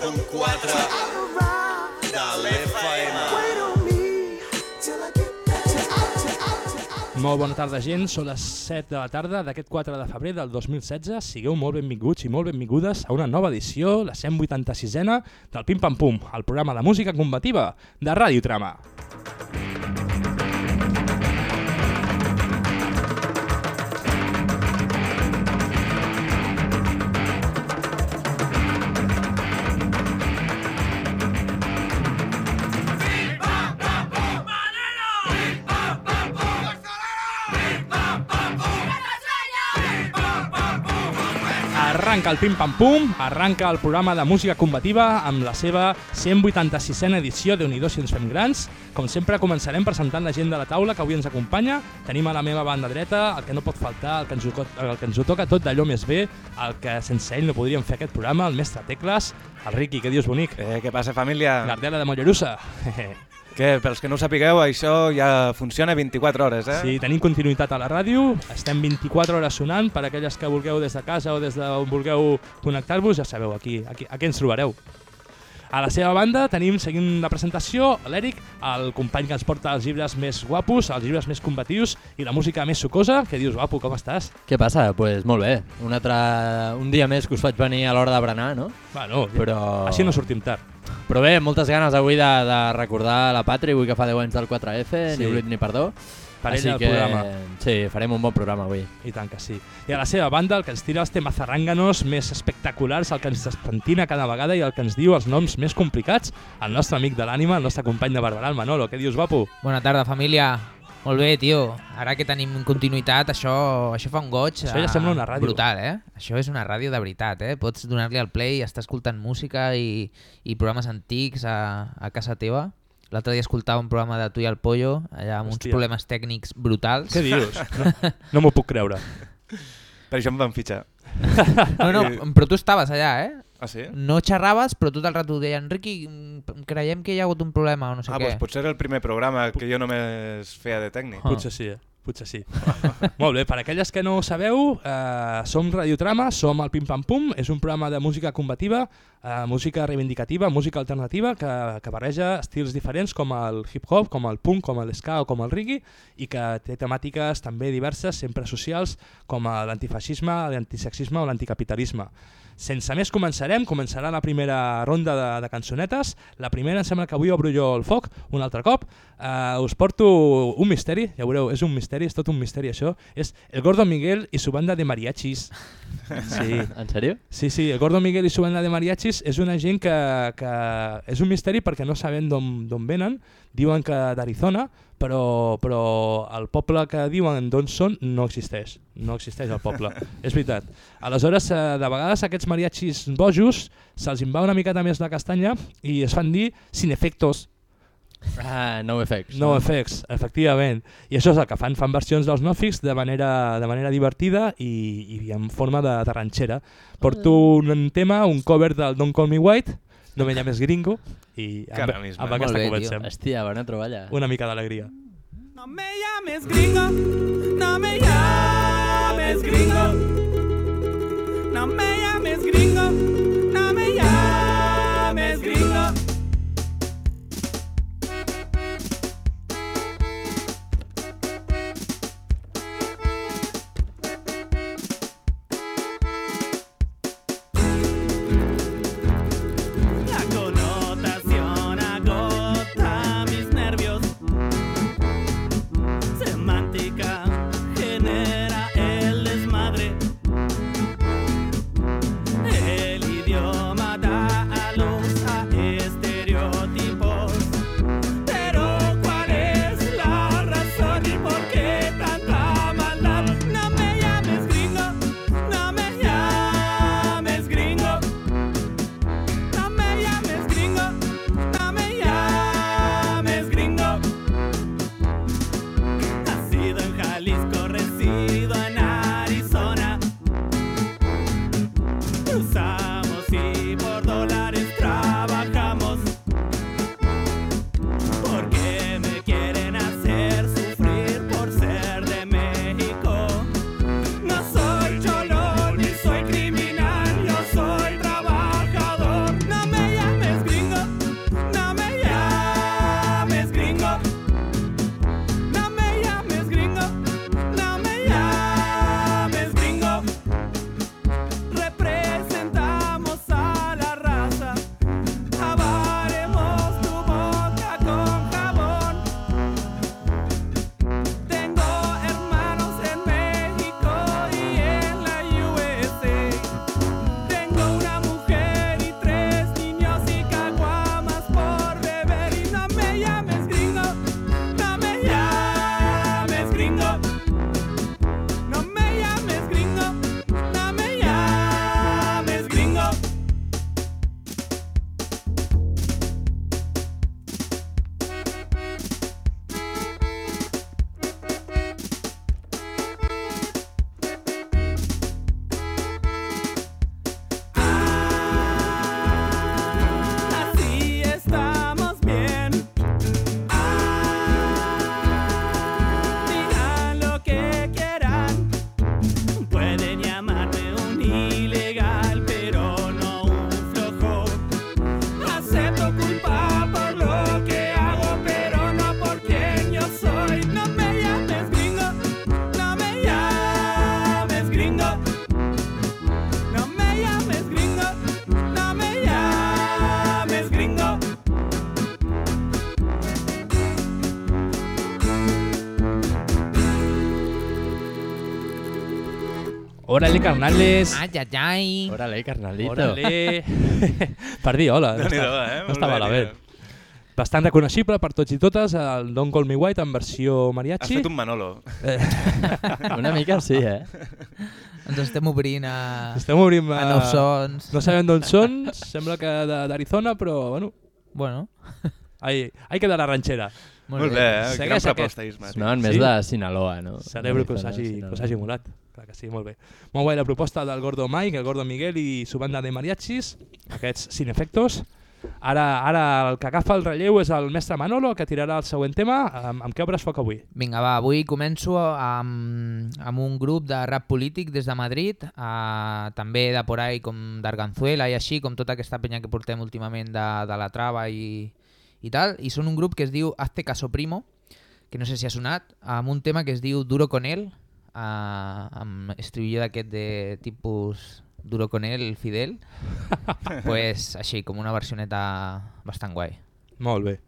101.4 de l'FM. Molt bona tarda, gent. Són les 7 de la tarda d'aquest 4 de febrer del 2016. Sigueu molt benvinguts i molt benvingudes a una nova edició, la 186a del Pim Pam Pum, el programa de música combativa de Ràdio Trama. Arranca el Pim Pam Pum, arranca el programa de música combativa amb la seva 186a edició de Unidos si ens fem grans. Com sempre començarem presentant la gent de la taula que avui ens acompanya. Tenim a la meva banda dreta el que no pot faltar, el que ens ho, el que ens ho toca tot d'allò més bé, el que sense ell no podríem fer aquest programa, el mestre Tecles, el Riqui, que dius bonic, Eh, què passa, família? l'Ardela de Mollerussa. Que, pels que no ho sapigueu, això ja funciona 24 hores, eh? Sí, tenim continuïtat a la ràdio, estem 24 hores sonant, per aquelles que vulgueu des de casa o des d'on vulgueu connectar-vos, ja sabeu, aquí, aquí, aquí ens trobareu. A la seva banda tenim, seguint la presentació, l'Eric, el company que ens porta els llibres més guapos, els llibres més combatius i la música més sucosa. Què dius, guapo, com estàs? Què passa? Doncs pues molt bé. Un, altre, un dia més que us faig venir a l'hora de berenar, no? Bueno, Però... així no sortim tard. Però bé, moltes ganes avui de, de recordar la Patri, avui que fa 10 anys del 4F, Sí. ni oblit ni perdó. Per Així ella el que, programa. Sí, farem un bon programa avui. I tant que sí. I a la seva banda, el que ens tira els temes zarrànganos més espectaculars, el que ens despentina cada vegada i el que ens diu els noms més complicats, el nostre amic de l'ànima, el nostre company de Barberà, el Manolo. Què dius, guapo? Bona tarda, família. Molt bé, tio. Ara que tenim continuïtat, això, això fa un goig Això ja eh, sembla una ràdio. brutal, eh? Això és una ràdio de veritat, eh? Pots donar-li al play, estar escoltant música i, i programes antics a, a casa teva. L'altre dia escoltava un programa de Tu i el Pollo, allà amb Hòstia. uns problemes tècnics brutals. Què dius? No, no m'ho puc creure. Per això em van fitxar. No, no, però tu estaves allà, eh? Ah, sí? No xerraves, però tot el rato deien Riqui, mm, creiem que hi ha hagut un problema o no sé ah, què. doncs potser era el primer programa que jo només feia de tècnic. Ah. Potser sí, eh? Potser sí. Molt bé, per aquelles que no ho sabeu, eh, som Radiotrama, som el Pim Pam Pum, és un programa de música combativa, eh, música reivindicativa, música alternativa, que, que barreja estils diferents com el hip-hop, com el punk, com l'ska o com el reggae, i que té temàtiques també diverses, sempre socials, com l'antifeixisme, l'antisexisme o l'anticapitalisme. Sense més començarem, començarà la primera ronda de, de cançonetes. La primera em sembla que avui obro jo el foc un altre cop. Uh, us porto un misteri, ja veureu, és un misteri, és tot un misteri això. És el Gordo Miguel i su banda de mariachis. Sí, En sèrio? sí, sí, el Gordo Miguel i su banda de mariachis és una gent que, que és un misteri perquè no sabem d'on venen, diuen que d'Arizona, però, però el poble que diuen d'on són no existeix, no existeix el poble, és veritat. Aleshores, eh, de vegades aquests mariachis bojos se'ls va una miqueta més la castanya i es fan dir sin efectos, Ah, no effects. no effects, efectivament. I això és el que fan, fan versions dels nòfics de manera, de manera divertida i, i en forma de, de ranxera. Porto un tema, un cover del Don't Call Me White, no me llames gringo, i amb, Cara misma. amb aquesta bé, tio. comencem. Hòstia, bona troballa. Una mica d'alegria. No me llames gringo, no me llames gringo. No me llames gringo, no me llames gringo. Órale, carnales. Ai, ai, ai. Órale, carnalito. Órale. per dir hola. No, Déu-n'hi-do, està, eh? no Molt està bé, malament. tio. Bastant reconeixible per tots i totes, el Don't Call Me White en versió Has mariachi. fet un Manolo. Una mica sí, eh? Ens estem obrint a, Estem obrint... a eh, nous sons. No sabem d'on són, sembla que de- d'Arizona, però bueno, Bueno, ahí, ahí queda la ranxera. Molt bé, eh? Segueix Gran aquest. proposta, Isma. tio. Sonaven més Sí? de Sinaloa, no? Celebro que us hagi, que us hagi molat. Clar que sí, molt bé. Molt guai la proposta del Gordo Mike, el Gordo Miguel i su banda de mariachis, aquests sin efectos. Ara, ara el que agafa el relleu és el mestre Manolo, que tirarà el següent tema. Amb, amb què obres foc avui? Vinga, va, avui començo amb, amb un grup de rap polític des de Madrid, eh, també de por ahí com d'Arganzuela i així, com tota aquesta penya que portem últimament de, de la trava i, i tal, i són un grup que es diu Hazte Caso Primo, que no sé si ha sonat, amb un tema que es diu Duro con él, eh, amb estribillo d'aquest de tipus Duro con él, Fidel, pues així, com una versioneta bastant guai. Molt bé.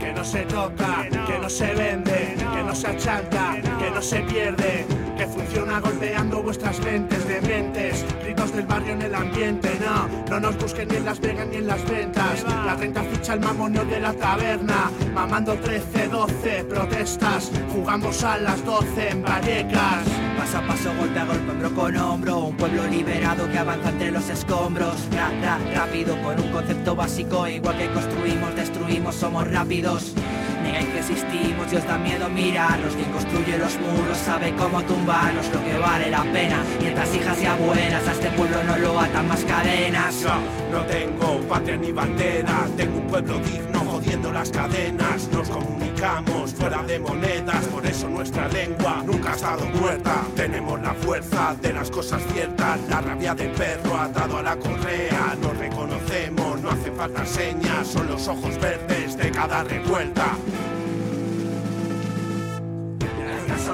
que no se toca, que no se vende, que no se achanta, que no se pierde, que funciona golpeando vuestras mentes de mentes, gritos del barrio en el ambiente, no, no nos busquen ni en Las Vegas ni en las ventas, la renta ficha el mamoneo de la taberna, mamando 13, 12, protestas, jugamos a las 12 en Vallecas. Paso a paso, golpe a golpe, hombro con hombro. Un pueblo liberado que avanza entre los escombros. Ra, ra, rápido, con un concepto básico. Igual que construimos, destruimos, somos rápidos. Negáis que existimos y os da miedo mirarnos Quien construye los muros sabe cómo Lo que vale la pena Mientras hijas y abuelas a este pueblo no lo atan más cadenas no tengo patria ni bandera, tengo un pueblo digno jodiendo las cadenas. Nos comunicamos fuera de monedas, por eso nuestra lengua nunca ha estado muerta. Tenemos la fuerza de las cosas ciertas, la rabia del perro atado a la correa. Nos reconocemos, no hace falta señas, son los ojos verdes de cada revuelta.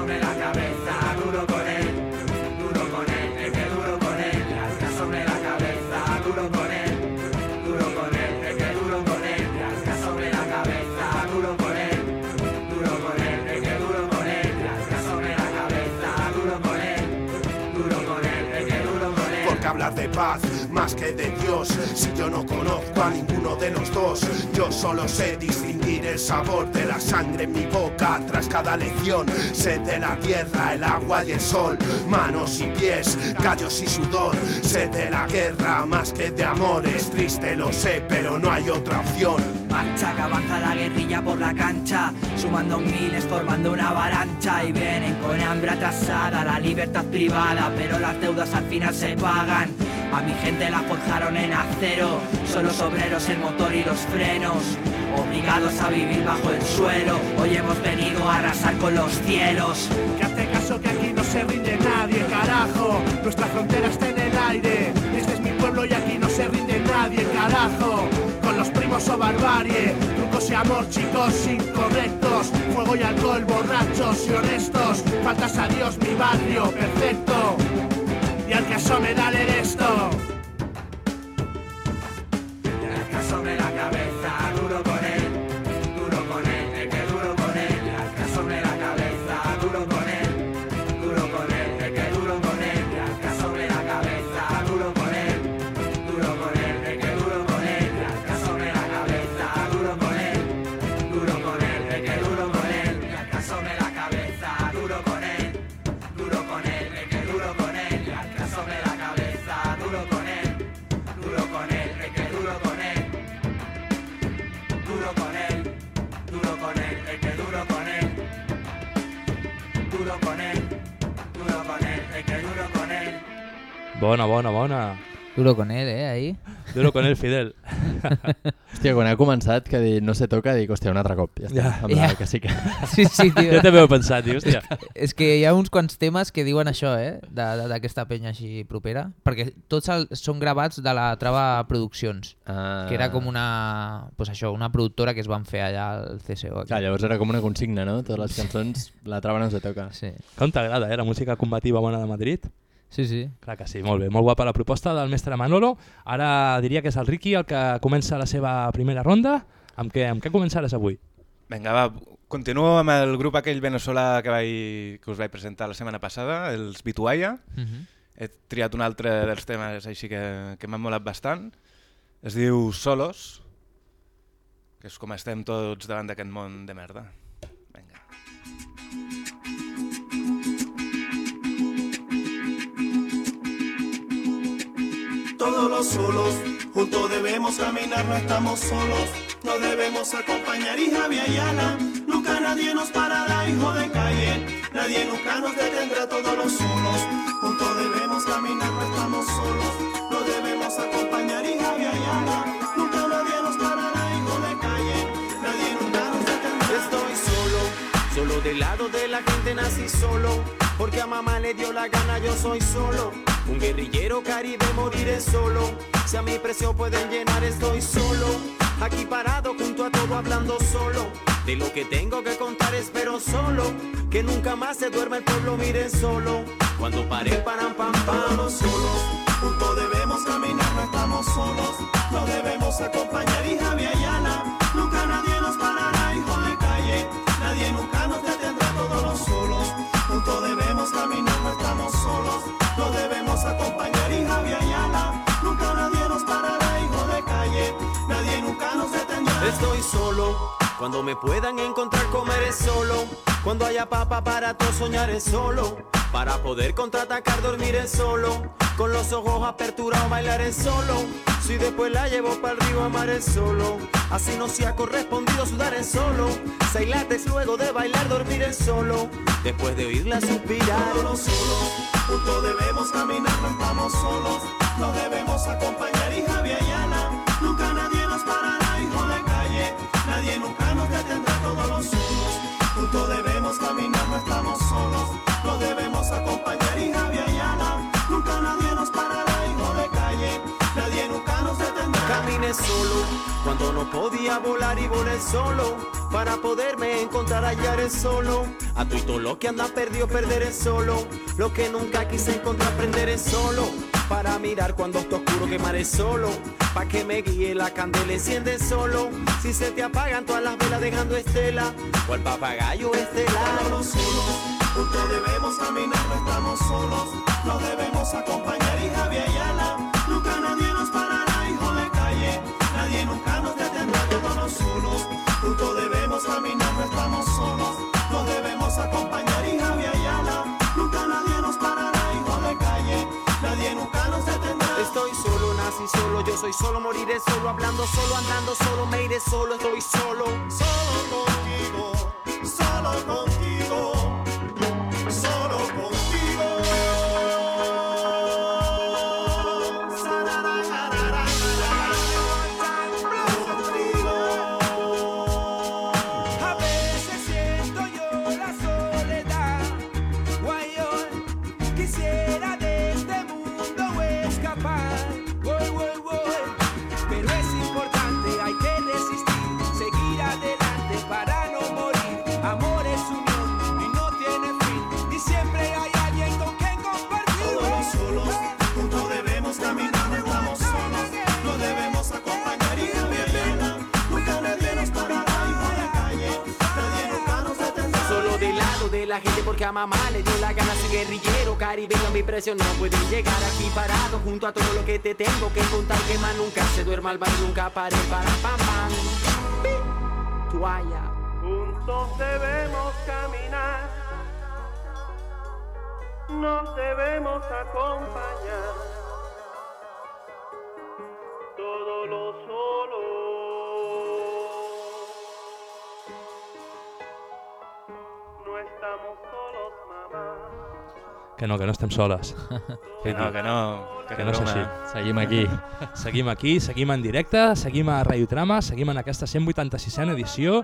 Sobre la cabeza, duro con él, duro con él, el que duro con él, rasca sobre la cabeza, duro con él, duro con él, el que duro con él, rasca sobre la cabeza, duro con él, duro con él, el que duro con él, rasca sobre la cabeza, duro con él, duro con él, el que duro con él. Porque hablar de paz más que de Dios, si yo no conozco a ninguno de los dos, yo solo sé distinguir el sabor de la sangre en mi boca tras cada lección. Sé de la tierra, el agua y el sol, manos y pies, callos y sudor. Sé de la guerra más que de amor, es triste, lo sé, pero no hay otra opción. Marcha que avanza la guerrilla por la cancha, sumando miles, formando una avalancha y vienen con hambre atrasada, la libertad privada, pero las deudas al final se pagan. A mi gente la forjaron en acero, son los obreros el motor y los frenos, obligados a vivir bajo el suelo. Hoy hemos venido a arrasar con los cielos. Que hace caso que aquí no se rinde nadie, carajo. Nuestra frontera está en el aire. Este es mi pueblo y aquí no se rinde nadie, carajo. Con los primos o barbarie, trucos y amor, chicos incorrectos. Fuego y alcohol, borrachos y honestos. Faltas a Dios, mi barrio, perfecto. Y al caso me da el esto. Sobre la cabeza, Bona, bona, bona. Duro con él, eh, ahí. Duro con el Fidel. Hòstia, quan he començat que dir no se toca, dic, hòstia, un altre cop. Ja està, Ja. amb la Ja. que sí que... Sí, sí, tio. Jo també ho he pensat, tio, hòstia. És que hi ha uns quants temes que diuen això, eh? D'aquesta penya així propera. Perquè tots el, són gravats de la Trava Produccions, Ah. que era com una, pues això, una productora que es van fer allà al CSO. Aquí. Clar, llavors era com una consigna, no? Totes les cançons, la trava no se toca. Sí. Com t'agrada, eh, la música combativa bona de Madrid? Sí, sí. Clar que sí, molt bé, molt guapa la proposta del mestre Manolo. Ara diria que és el Ricky el que comença la seva primera ronda. Amb què, amb què començaràs avui? Vinga, va, continuo amb el grup aquell venezolà que, vaig, que us vaig presentar la setmana passada, els Bituaya. Uh -huh. He triat un altre dels temes així que, que m'han molat bastant. Es diu Solos, que és com estem tots davant d'aquest món de merda. Todos los solos, juntos debemos caminar, no estamos solos. Nos debemos acompañar y Javi Ayala. Nunca nadie nos parará, hijo de calle. Nadie nunca nos detendrá, todos los solos. Juntos debemos caminar, no estamos solos. Nos debemos acompañar y Javi Ayala. Nunca nadie nos parará, hijo de calle. Nadie nunca nos detendrá. Estoy solo, solo del lado de la gente nací solo. Porque a mamá le dio la gana, yo soy solo. Un guerrillero caribe, moriré solo. Si a mi precio pueden llenar, estoy solo. Aquí parado junto a todo, hablando solo. De lo que tengo que contar, espero solo. Que nunca más se duerma el pueblo, miren solo. Cuando pare, paran, pam, pam. Solos, juntos debemos caminar, no estamos solos. Nos debemos acompañar y Javi Estoy solo. Cuando me puedan encontrar comeré solo. Cuando haya papa para todo soñaré solo. Para poder contraatacar dormiré solo. Con los ojos aperturados bailaré solo. Si después la llevo para el río amaré solo. Así no se ha correspondido sudaré solo. Seis lates luego de bailar dormiré solo. Después de oírla suspirar. Todos solos, juntos debemos caminar, no estamos solos. Nos debemos acompañar y Javi Nadie nunca nos detendrá, todos los solos. Juntos debemos caminar, no estamos solos. Nos debemos acompañar y Javi Ayala. Nunca nadie nos parará, hijo de calle. Nadie nunca nos detendrá. Caminé solo cuando no podía volar y volé solo. Para poderme encontrar hallaré solo. A tu y todo lo que anda perdido perderé solo. Lo que nunca quise encontrar aprenderé solo. Para mirar cuando está oscuro quemaré solo. Pa' que me guíe la candela enciende solo. Si se te apagan todas las velas dejando estela. O el papagayo estelar. Juntos debemos caminar, no estamos solos. Nos debemos acompañar yo soy solo, moriré solo, hablando solo, andando solo, me iré solo, estoy solo. Solo contigo, solo contigo, porque a mamá le dio la gana Soy guerrillero, caribeño, mi presión no puede llegar aquí parado Junto a todo lo que te tengo que contar Que más nunca se duerma al bar, nunca pare para pam pam Toalla Juntos debemos caminar, nos debemos acompañar. Todo lo solo. Que no, que no estem soles. Que no, que no, que, Que no és així. Seguim aquí. Seguim aquí, seguim en directe, seguim a Radiotrama, seguim en aquesta 186a edició.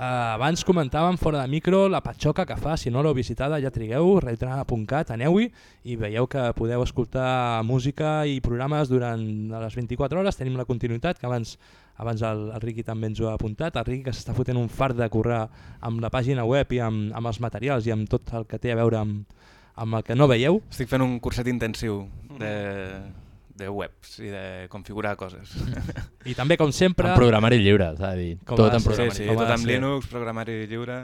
Uh, abans comentàvem fora de micro la patxoca que fa, si no l'heu visitada ja trigueu, radiotrama.cat, aneu-hi i veieu que podeu escoltar música i programes durant les 24 hores, tenim la continuïtat que abans abans el, el Riqui també ens ho ha apuntat, el Riqui que s'està fotent un fart de currar amb la pàgina web i amb, amb els materials i amb tot el que té a veure amb, amb el que no veieu. Estic fent un curset intensiu de, de webs i de configurar coses. I també, com sempre... En programari lliure, s'ha de dir. Com Tot en programari Sí, sí, tot ser. Linux, programari lliure...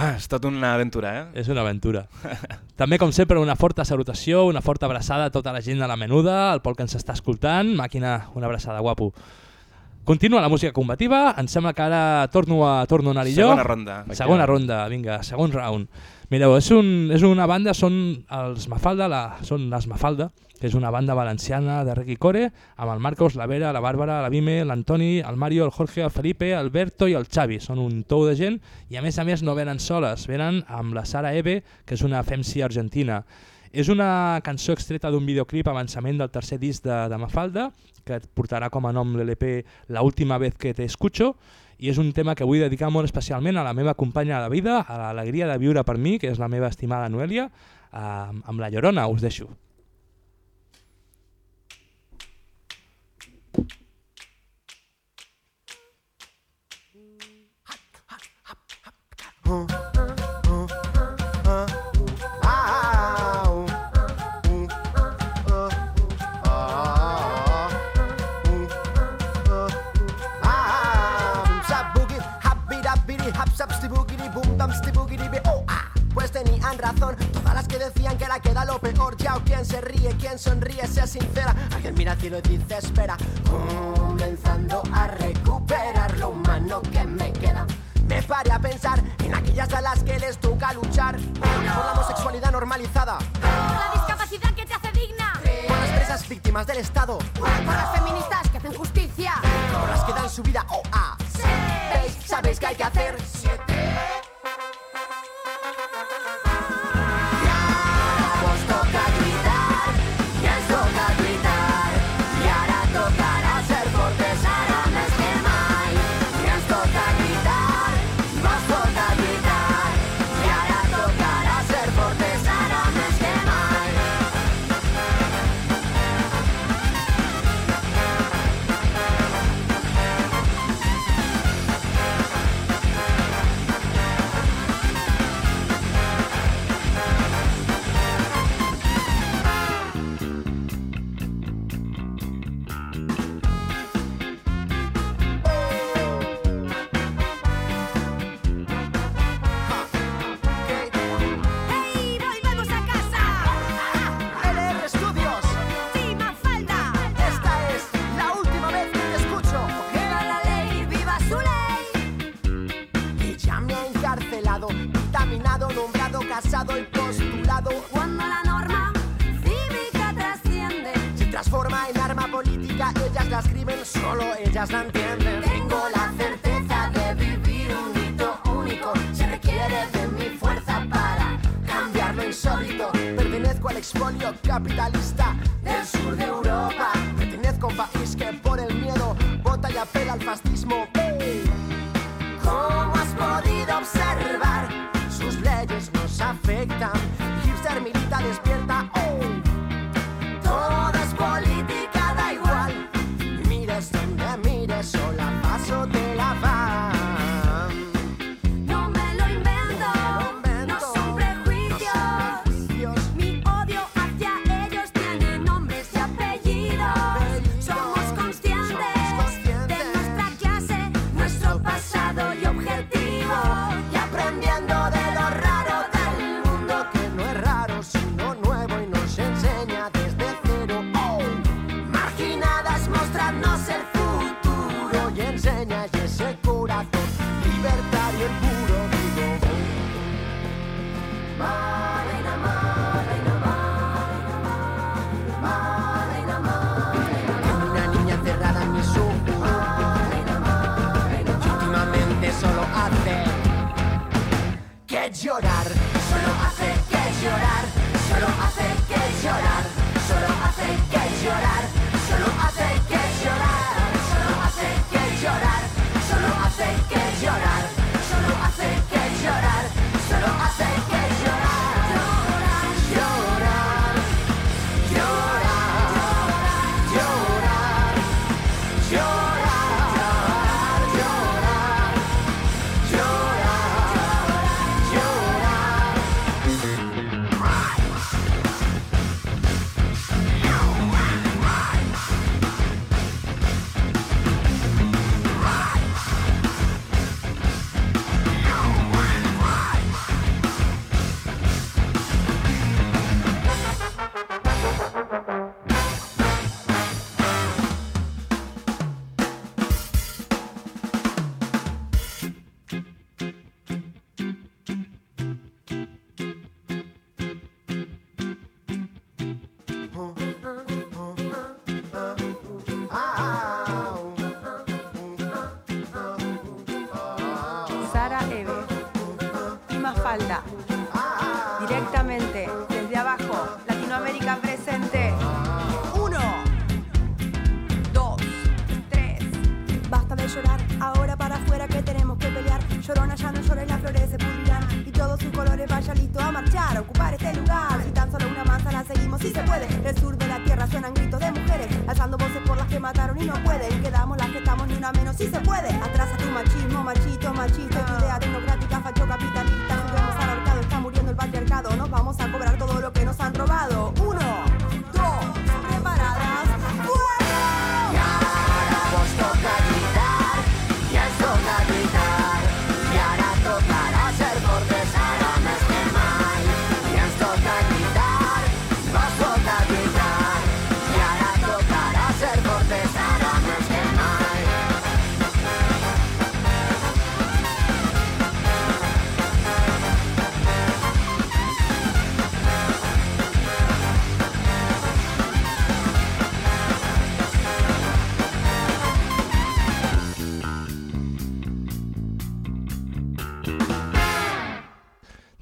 Ah, és tot una aventura, eh? És una aventura. També, com sempre, una forta salutació, una forta abraçada a tota la gent de la menuda, al Pol que ens està escoltant. Màquina, una abraçada, guapo. Continua la música combativa, em sembla que ara torno a, torno a anar-hi jo. Segona ronda. Segona ronda, vinga, segon round. Mireu, és, un, és una banda, són els Mafalda, la, són les Mafalda, que és una banda valenciana de reggae core, amb el Marcos, la Vera, la Bàrbara, la Vime, l'Antoni, el Mario, el Jorge, el Felipe, el Berto i el Xavi. Són un tou de gent i a més a més no venen soles, venen amb la Sara Eve, que és una femsi argentina. És una cançó extreta d'un videoclip avançament del tercer disc de, de Mafalda, que et portarà com a nom l'LP La última vez que te escucho, i és un tema que vull dedicar molt especialment a la meva companya de vida, a l'alegria de viure per mi, que és la meva estimada Noelia, eh, amb la Llorona, us deixo. Pues peor. Ya o quien se ríe, quien sonríe, sea sincera. Alguien mira y dice espera. Comenzando a recuperar lo humano que me queda. Me paré a pensar en aquellas a las que les toca luchar por la homosexualidad normalizada. La discapacidad que te hace digna. Por las presas víctimas del Estado. Por las feministas que hacen justicia. Por las que dan su vida o a. ¿Veis? ¿Sabéis qué hay que hacer?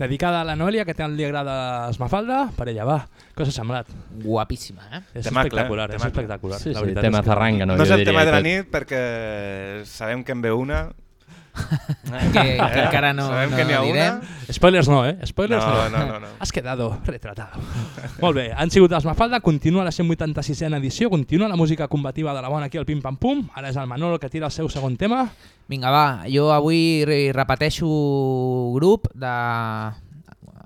Dedicada a la Noelia, que tant li agrada Esmafalda, per ella, va. Què s'ha semblat? Guapíssima, eh? És Temacle, espectacular, és temacle. espectacular. Sí, la sí, veritat tema és que- zarranga, no? No és el tema de la nit perquè sabem que en ve una. Que, que encara no, Sabem no que n'hi ha direm. una. Spoilers no, eh? Spoilers No, no, no, no. Has quedado retratado. Molt bé, han sigut els Mafalda, continua la 186a edició, continua la música combativa de la bona aquí al Pim Pam Pum, ara és el Manolo que tira el seu segon tema. Vinga, va, jo avui re- repeteixo grup de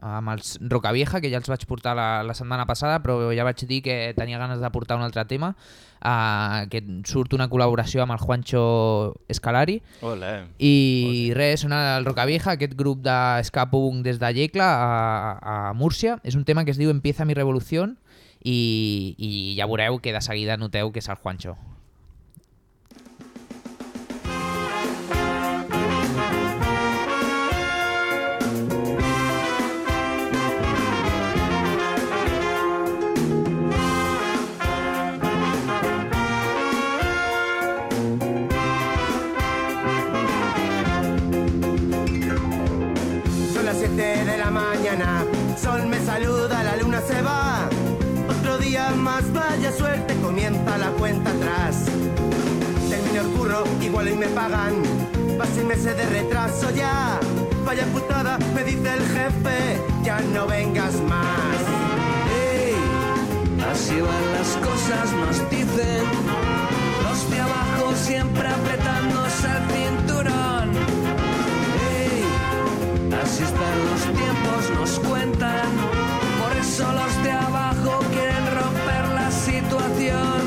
amb els Rocavieja, que ja els vaig portar la, la setmana passada, però ja vaig dir que tenia ganes de portar un altre tema, uh, que surt una col·laboració amb el Juancho Escalari, Ole. i res, són el Rocavieja, aquest grup de ska punk des de Llecla a, a Múrcia. És un tema que es diu Empieza mi revolución i, i ja veureu que de seguida noteu que és el Juancho. Cuenta atrás. Termino el curro, igual hoy me pagan. Va seis meses de retraso ya. Vaya putada, me dice el jefe, ya no vengas más. Así van las cosas, nos dicen. Los de abajo siempre apretándose el cinturón. Así están los tiempos, nos cuentan. Por eso los de abajo quieren romper la situación.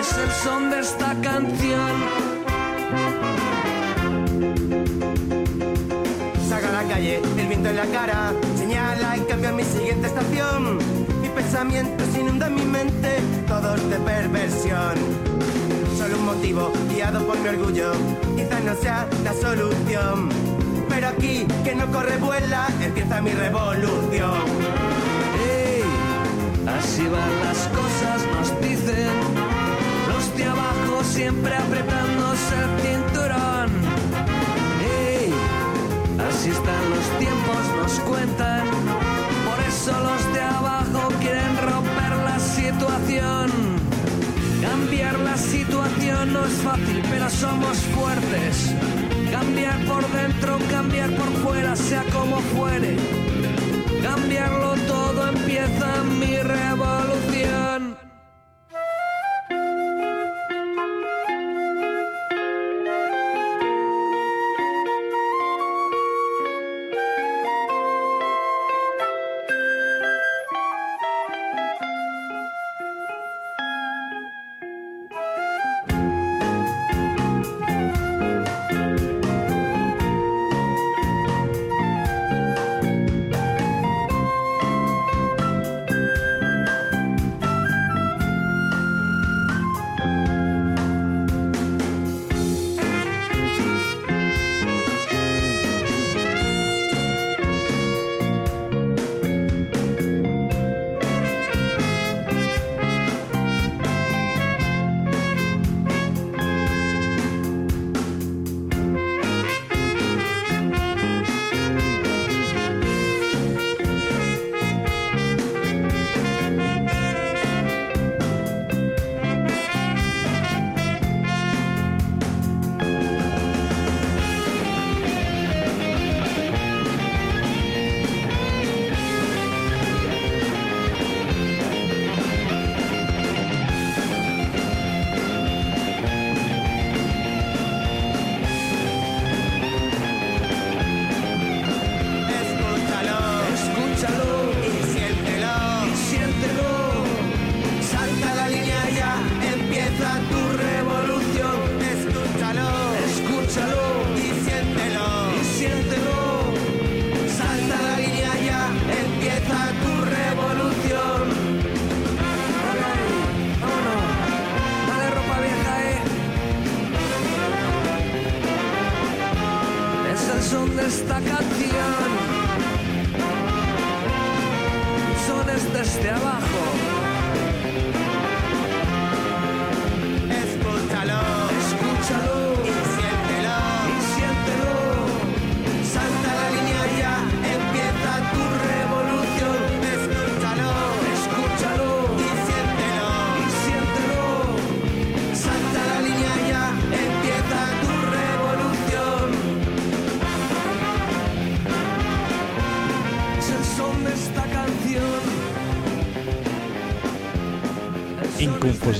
Es el son de esta canción. Saca a la calle, el viento en la cara, señala y cambia mi siguiente estación. Mi pensamiento inunda mi mente, todos de perversión. Solo un motivo, guiado por mi orgullo, quizás no sea la solución. Pero aquí, que no corre vuela, empieza mi revolución. Así van las cosas, nos dicen. Los de abajo siempre apretándose el cinturón. Ey, así están los tiempos, nos cuentan. Por eso los de abajo quieren romper la situación. Cambiar la situación no es fácil, pero somos fuertes. Cambiar por dentro, cambiar por fuera, sea como fuere. Cambiarlo todo empieza mi revolución.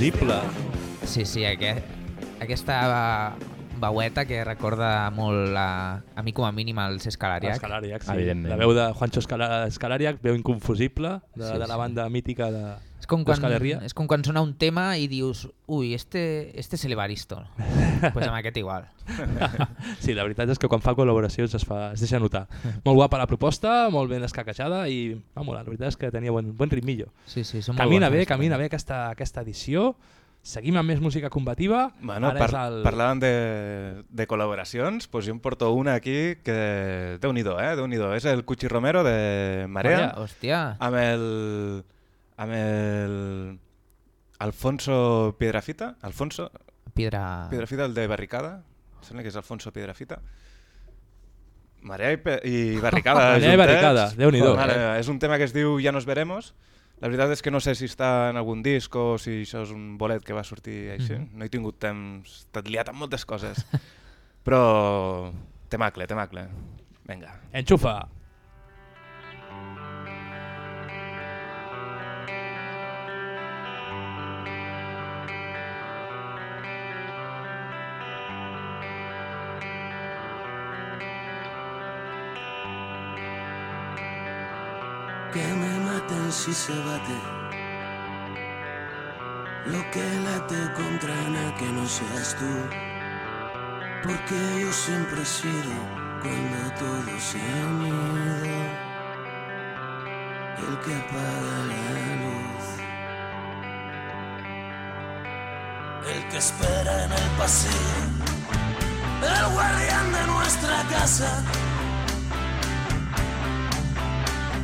Inconfusible. Sí, sí, aquest, aquesta veueta que recorda molt a, a mi com a mínim als Escalariac. Escalariac, sí. La veu de Juancho Escala- Escalariac, veu inconfusible de, Sí, de la sí. banda mítica de com, quan, és com quan sona un tema i dius ui, este, este és l'Evaristo. pues amb aquest igual. Sí, la veritat és que quan fa col·laboracions es, fa, es deixa notar. molt guapa la proposta, molt ben escaquejada i va molar. La veritat és que tenia bon, bon ritmillo. Sí, sí, són molt Camina bones, bé, camina també. bé aquesta, aquesta edició. Seguim amb més música combativa. Bueno, Ara par és el... parlàvem de, de col·laboracions, doncs jo em porto una aquí que... Déu-n'hi-do, eh? déu nhi És el Cuchi Romero de Marea, Hòstia, amb el... amb el... Alfonso Piedrafita, Alfonso Piedra... Piedrafita, el de Barricada, em sembla que és Alfonso Piedrafita. Marea i, pe i Barricada. Marea i. Barricada, Déu-n'hi-do. Mare meva, és un tema que es diu Ja nos veremos. La veritat és que no sé si està en algun disc o si això és un bolet que va sortir així. Mhm. No he tingut temps, he estat liat amb moltes coses. Però temacle, temacle. Vinga. Enxufa. Que me maten si se bate. Lo que late contra Ana que no seas tú. Porque yo siempre he sido cuando todo se ha ido. El que apaga la luz. El que espera en el pasillo. El guardián de nuestra casa.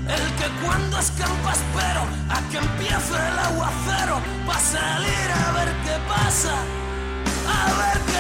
El que cuando escampa espero a que empiece el aguacero para salir a ver qué pasa, a ver qué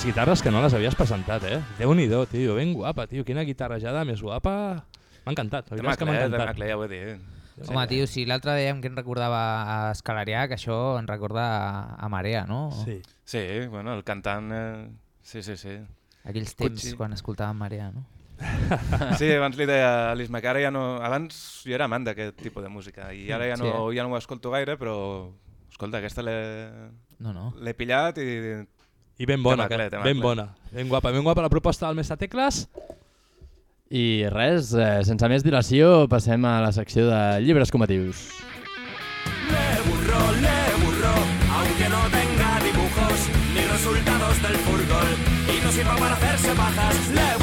les guitarres que no les havies presentat, eh? Déu-n'hi-do, tio, ben guapa, tio. Quina guitarrejada més guapa. M'ha encantat, la Té veritat és que m'ha Maclet, té encantat. Maclet, ja ho he dit. Home, tio, si l'altre dèiem que em recordava a Escalariac, això em recorda a, a Marea, no? Sí. Sí, bueno, el cantant... Eh... Sí, sí, sí. Aquells temps Puig, sí. quan escoltàvem Marea, no? Sí, abans li deia a l'Isma que ara ja no... Abans jo era amant d'aquest tipus de música i ara ja no, Sí, eh? ja no ho escolto gaire, però... Escolta, aquesta l'he No, no. pillat i... I ben bona, Té Maclet, té ben bona. Ben guapa, ben guapa la proposta del Mestre Tecles. I res, eh, sense més dilació, passem a la secció de llibres comatius. Le burro, le burro, aunque no tenga dibujos ni resultados del fútbol y no sirva para hacerse pajas. Le burro, le burro,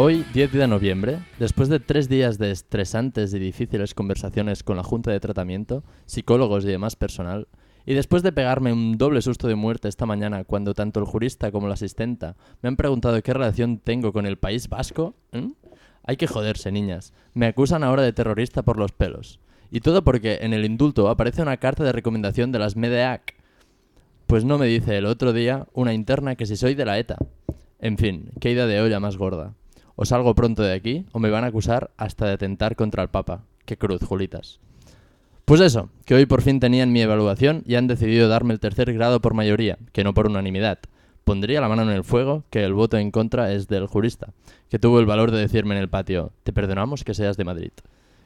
Hoy, 10 de noviembre, después de tres días de estresantes y difíciles conversaciones con la Junta de Tratamiento, psicólogos y demás personal, y después de pegarme un doble susto de muerte esta mañana cuando tanto el jurista como la asistenta me han preguntado qué relación tengo con el País Vasco, ¿Mm? hay que joderse, niñas. Me acusan ahora de terrorista por los pelos. Y todo porque en el indulto aparece una carta de recomendación de las MEDEAC. Pues no me dice el otro día una interna que si soy de la ETA. En fin, qué idea de olla más gorda. O salgo pronto de aquí o me van a acusar hasta de atentar contra el Papa. Qué cruz, Julitas. Pues eso, que hoy por fin tenían mi evaluación y han decidido darme el tercer grado por mayoría, que no por unanimidad. Pondría la mano en el fuego que el voto en contra es del jurista, que tuvo el valor de decirme en el patio, te perdonamos que seas de Madrid.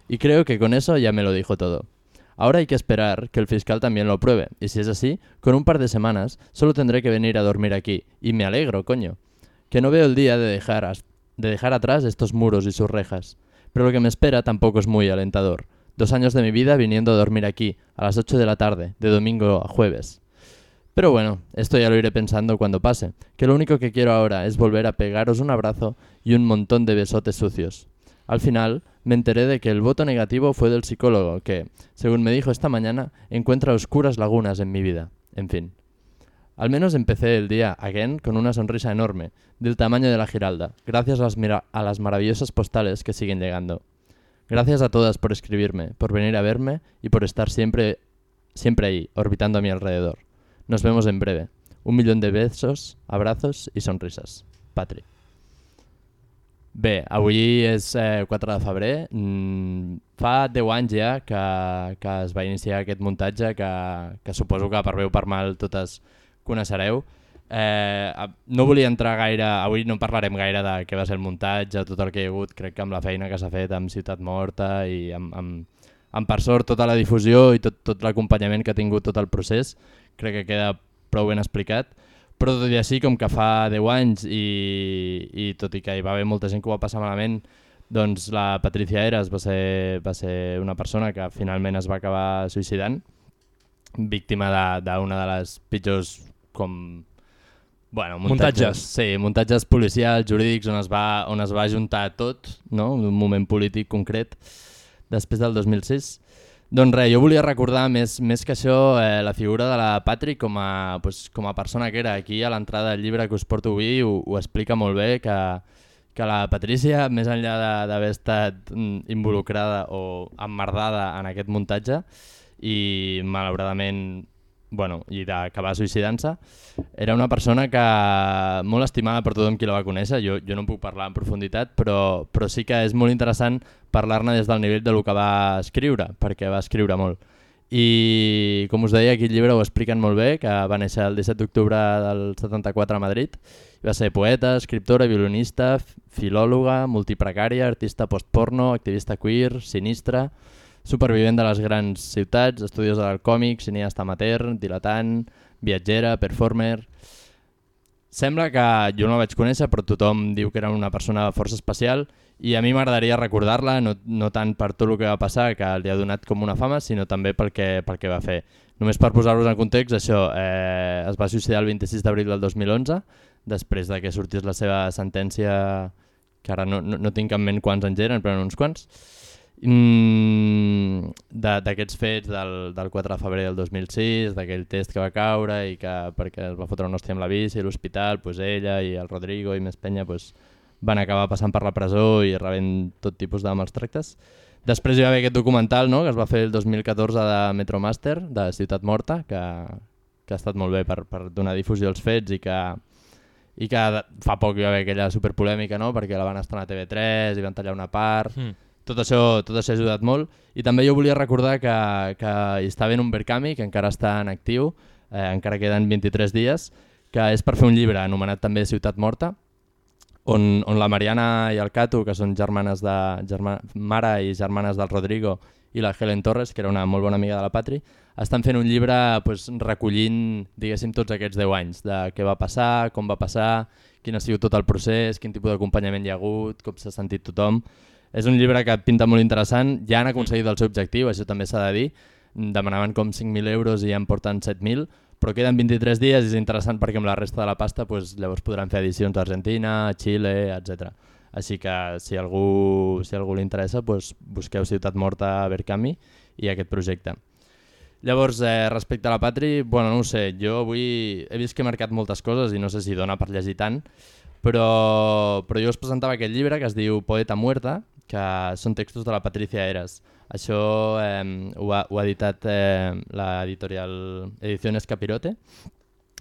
Y creo que con eso ya me lo dijo todo. Ahora hay que esperar que el fiscal también lo apruebe, y si es así, con un par de semanas solo tendré que venir a dormir aquí, y me alegro, coño. Que no veo el día de dejar, de dejar atrás estos muros y sus rejas. Pero lo que me espera tampoco es muy alentador. Dos años de mi vida viniendo a dormir aquí, a las 8 de la tarde, de domingo a jueves. Pero bueno, esto ya lo iré pensando cuando pase, que lo único que quiero ahora es volver a pegaros un abrazo y un montón de besotes sucios. Al final, me enteré de que el voto negativo fue del psicólogo, que, según me dijo esta mañana, encuentra oscuras lagunas en mi vida. En fin. Al menos empecé el día, again, con una sonrisa enorme, del tamaño de la Giralda, gracias a las, a las maravillosas postales que siguen llegando. Gracias a todas por escribirme, por venir a verme y por estar siempre, siempre ahí, orbitando a mi alrededor. Nos vemos en breve. Un millón de besos, abrazos y sonrisas. Patri. Bé, avui és eh, 4 de febrer. Mm, fa 10 anys ja que, que es va iniciar aquest muntatge que, que suposo que per bé o per mal totes coneixereu. Eh, no volia entrar gaire, avui no parlarem gaire de què va ser el muntatge, tot el que hi ha hagut, crec que amb la feina que s'ha fet amb Ciutat Morta i amb, amb, amb per sort tota la difusió i tot, tot l'acompanyament que ha tingut tot el procés, crec que queda prou ben explicat però tot i així, com que fa 10 anys i, i tot i que hi va haver molta gent que ho va passar malament, doncs la Patricia Eras va ser, va ser una persona que finalment es va acabar suïcidant, víctima de- d'una de, de les pitjors com... Bueno, Muntatges. Sí, muntatges policials, jurídics, on es va, on es va juntar tot, no? un moment polític concret, després del 2006. Doncs res, jo volia recordar més, més que això eh, la figura de la Patri com a, pues, com a persona que era. Aquí a l'entrada del llibre que us porto avui ho, ho explica molt bé que, que la Patrícia, més enllà d'haver estat mm, involucrada o emmerdada en aquest muntatge i malauradament bueno, i d'acabar suïcidant-se, era una persona que molt estimada per tothom qui la va conèixer, jo, jo no puc parlar en profunditat, però, però sí que és molt interessant parlar-ne des del nivell de lo que va escriure, perquè va escriure molt. I com us deia, aquí el llibre ho expliquen molt bé, que va néixer el 17 d'octubre del 74 a Madrid, va ser poeta, escriptora, violinista, filòloga, multiprecària, artista postporno, activista queer, sinistra, supervivent de les grans ciutats, estudiosa del còmic, cineasta amateur, dilatant, viatgera, performer... Sembla que jo no la vaig conèixer, però tothom diu que era una persona força especial i a mi m'agradaria recordar-la, no, no tant per tot el que va passar, que li ha donat com una fama, sinó també pel que, pel que va fer. Només per posar-vos en context, això eh, es va suïcidar el 26 d'abril del 2011, després de que sortís la seva sentència, que ara no, no, no tinc en ment quants anys eren, però eren uns quants, mm, d'aquests fets del, del 4 de febrer del 2006, d'aquell test que va caure i que perquè es va fotre un hòstia amb la bici a l'hospital, pues ella i el Rodrigo i més penya pues, van acabar passant per la presó i rebent tot tipus de mals tractes. Després hi va haver aquest documental no? que es va fer el 2014 de Metromaster, de Ciutat Morta, que, que ha estat molt bé per, per donar difusió als fets i que, i que fa poc hi va haver aquella superpolèmica no? perquè la van estrenar a TV3 i van tallar una part. Mm. Tot, això, tot això ha ajudat molt. I també jo volia recordar que, que hi està havent un Berkami, que encara està en actiu, eh, encara queden 23 dies, que és per fer un llibre anomenat també Ciutat Morta, on, on la Mariana i el Cato, que són germanes de, germa, mare i germanes del Rodrigo, i la Helen Torres, que era una molt bona amiga de la Patri, estan fent un llibre pues, recollint, diguéssim, tots aquests 10 anys, de què va passar, com va passar, quin ha sigut tot el procés, quin tipus d'acompanyament hi ha hagut, com s'ha sentit tothom. És un llibre que pinta molt interessant, ja han aconseguit el seu objectiu, això també s'ha de dir, demanaven com 5.000 euros i ja en porten 7.000, però queden 23 dies i és interessant perquè amb la resta de la pasta pues, llavors podran fer edicions d'Argentina, Xile, etc. Així que si algú, si algú li interessa, pues, busqueu Ciutat Morta a Berkami i aquest projecte. Llavors, eh, respecte a la Patri, bueno, no ho sé, jo avui he vist que he marcat moltes coses i no sé si dona per llegir tant, però, però jo us presentava aquest llibre que es diu Poeta Muerta, que són textos de la Patricia Eras. Això eh, ho, ha, ho ha editat eh, l'editorial Ediciones Capirote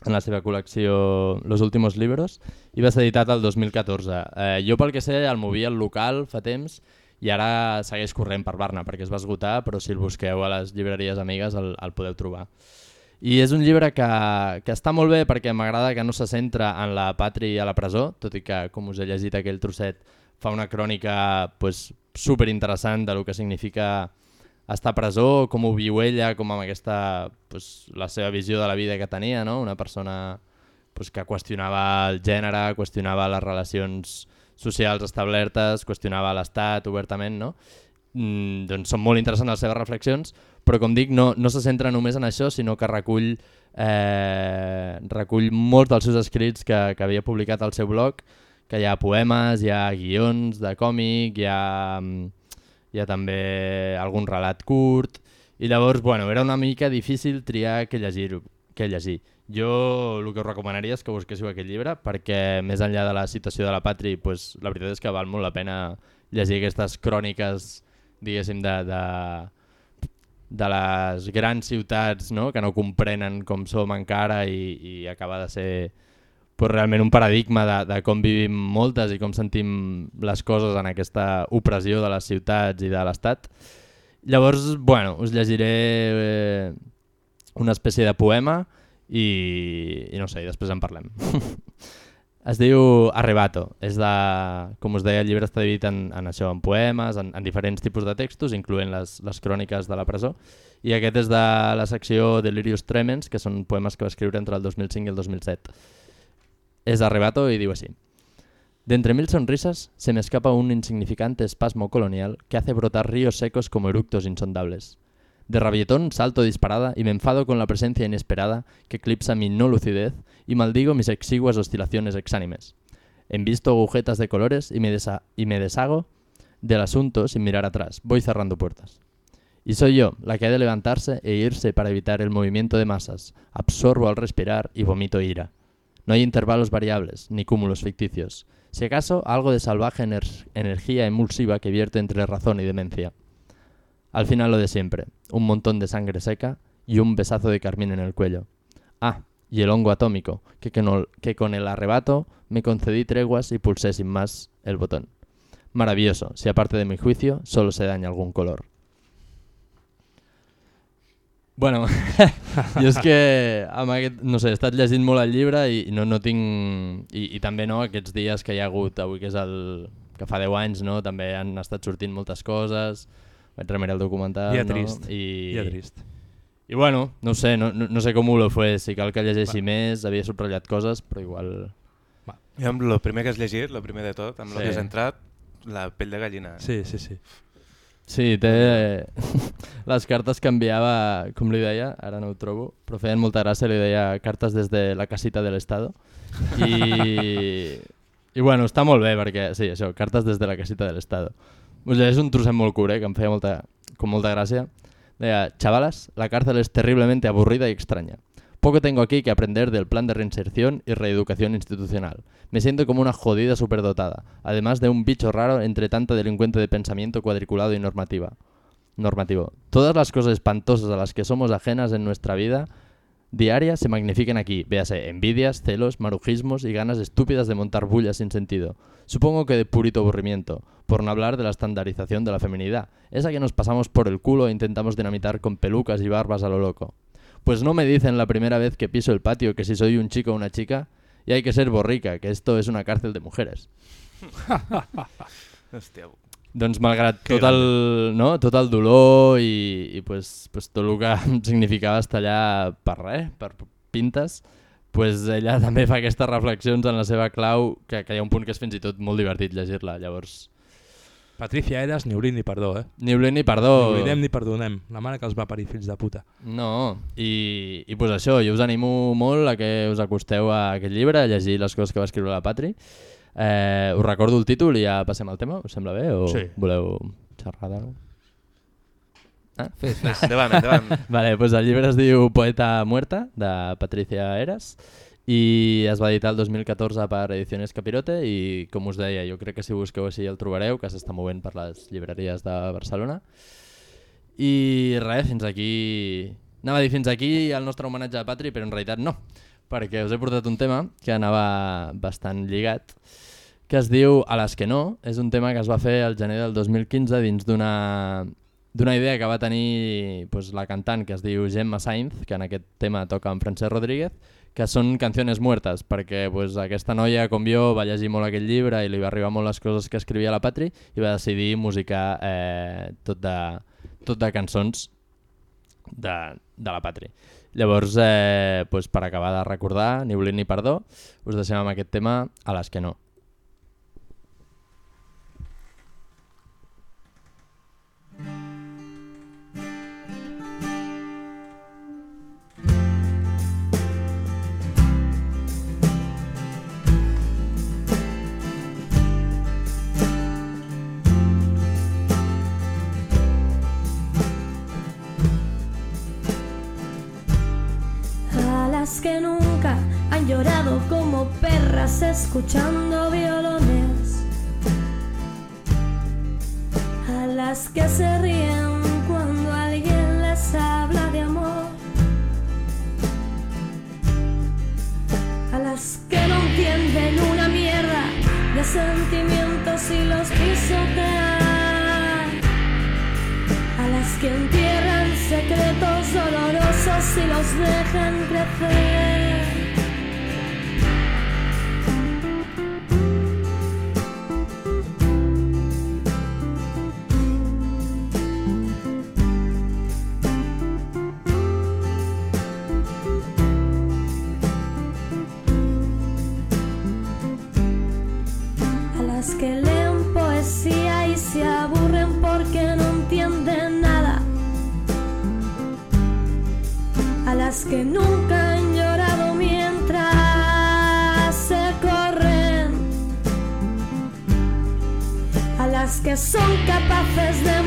en la seva col·lecció Los últimos libros i va ser editat el 2014. Eh, jo pel que sé el movia al local fa temps i ara segueix corrent per Barna perquè es va esgotar, però si el busqueu a les llibreries amigues el, el podeu trobar. I és un llibre que, que està molt bé perquè m'agrada que no se centra en la Patri a la presó, tot i que, com us he llegit aquell trosset, fa una crònica pues, super interessant de lo que significa estar a presó, com ho viu ella, com amb aquesta, pues, la seva visió de la vida que tenia, no? una persona pues, que qüestionava el gènere, qüestionava les relacions socials establertes, qüestionava l'Estat obertament, no? Mm, doncs són molt interessants les seves reflexions, però com dic, no, no se centra només en això, sinó que recull, eh, recull molts dels seus escrits que, que havia publicat al seu blog, que hi ha poemes, hi ha guions de còmic, hi ha, mm, hi ha també algun relat curt, i llavors, bueno, era una mica difícil triar què llegir. Què llegir. Jo el que us recomanaria és que busquéssiu aquest llibre perquè més enllà de la situació de la Patri, pues, la veritat és que val molt la pena llegir aquestes cròniques diguéssim de, de, de les grans ciutats no? que no comprenen com som encara i, i acaba de ser pues, realment un paradigma de, de com vivim moltes i com sentim les coses en aquesta opressió de les ciutats i de l'Estat. Llavors, bueno, us llegiré eh, una espècie de poema i, i no sé, i després en parlem. es diu Arrebato, és de, com us deia, el llibre està dividit en, en això, en poemes, en, en diferents tipus de textos, incloent les, les cròniques de la presó, i aquest és de la secció Delirius Tremens, que són poemes que va escriure entre el 2005 i el 2007. És Arrebato i diu així. De entre mil sonrisas se me escapa un insignificante espasmo colonial que hace brotar ríos secos como eructos insondables. De rabietón salto disparada y me enfado con la presencia inesperada que eclipsa mi no lucidez y maldigo mis exiguas oscilaciones exánimes. Envisto agujetas de colores y me, y me deshago del asunto sin mirar atrás. Voy cerrando puertas. Y soy yo la que ha de levantarse e irse para evitar el movimiento de masas. Absorbo al respirar y vomito ira. No hay intervalos variables, ni cúmulos ficticios. Si acaso, algo de salvaje ener- energía emulsiva que vierte entre razón y demencia. Al final lo de siempre, un montón de sangre seca y un besazo de carmín en el cuello. Ah, y el hongo atómico, que, que con el arrebato me concedí treguas y pulsé sin más el botón. Maravilloso, si aparte de mi juicio solo se daña algún color. Bueno, jo és que amb aquest, no sé, he estat llegint molt el llibre i no, no tinc... I, I també no, aquests dies que hi ha hagut avui, que és el... que fa 10 anys, no? també han estat sortint moltes coses, vaig remirar el documental, Dia no? trist, I, dia trist. I bueno, no sé, no, no, no sé com ho lo fue, si cal que llegeixi més, havia subratllat coses, però igual... Jo amb el primer que has llegit, el primer de tot, amb el Sí. que has entrat, la pell de gallina. Sí, sí, sí. Sí, té... Les cartes que enviava, com li deia, ara no ho trobo, però feien molta gràcia, li deia cartes des de la casita de l'Estado. I... I bueno, està molt bé perquè, sí, això, cartes des de la casita de l'Estado. Us llegeix un trosset molt curt, eh, que em feia molta, con molta gràcia. Deia, chavalas, la cárcel es terriblemente aburrida y extraña. Poco tengo aquí que aprender del plan de reinserción y reeducación institucional. Me siento como una jodida superdotada, además de un bicho raro entre tanta delincuente de pensamiento cuadriculado y normativa. Normativo. Todas las cosas espantosas a las que somos ajenas en nuestra vida diaria se magnifican aquí. Véase, envidias, celos, marujismos y ganas estúpidas de montar bullas sin sentido. Supongo que de purito aburrimiento, por no hablar de la estandarización de la feminidad, esa que nos pasamos por el culo e intentamos dinamitar con pelucas y barbas a lo loco. Pues no me dicen la primera vez que piso el patio que si soy un chico o una chica, y hay que ser borrica, que esto és una càrcel de mujeres. Hòstia, Doncs malgrat Que tot el, no? tot el dolor i, i pues, pues tot el que significava estar allà per res, per pintes, pues ella també fa aquestes reflexions en la seva clau, que, que hi ha un punt que és fins i tot molt divertit llegir-la. Llavors, Patricia Eras, ni oblid ni perdó, eh? ni oblid ni perdó. Ni oblidem ni perdonem. La mare que els va parir, fills de puta. No, i, i pues això, jo us animo molt a que us acosteu a aquest llibre, a llegir les coses que va escriure la Patri. Eh, us recordo el títol i ja passem al tema, us sembla bé? O Sí. voleu xerrar d'alguna Ah? Fes, fes. Endavant, endavant. Vale, pues el llibre es diu Poeta Muerta, de Patricia Eras, i es va editar el 2014 per Ediciones Capirote i, com us deia, jo crec que si busqueu així el trobareu, que s'està movent per les llibreries de Barcelona. I res, fins aquí... Anava a dir fins aquí el nostre homenatge a Patri, però en realitat no, perquè us he portat un tema que anava bastant lligat, que es diu A les que no. És un tema que es va fer el gener del 2015 dins d'una d'una idea que va tenir pues, la cantant que es diu Gemma Sainz, que en aquest tema toca amb Francesc Rodríguez, que són canciones muertes, perquè pues, aquesta noia, com jo, va llegir molt aquest llibre i li va arribar molt les coses que escrivia la Patri i va decidir musicar eh, tot, de, tot de cançons de, de la Patri. Llavors, eh, pues, per acabar de recordar, ni oblid ni perdó, us deixem amb aquest tema a les que no. Las que nunca han llorado como perras escuchando violones. A las que se ríen cuando alguien les habla de amor. A las que no entienden una mierda de sentimientos y los pisotean. A las que entierran secretos dolorosos y los dejan crecer. Que son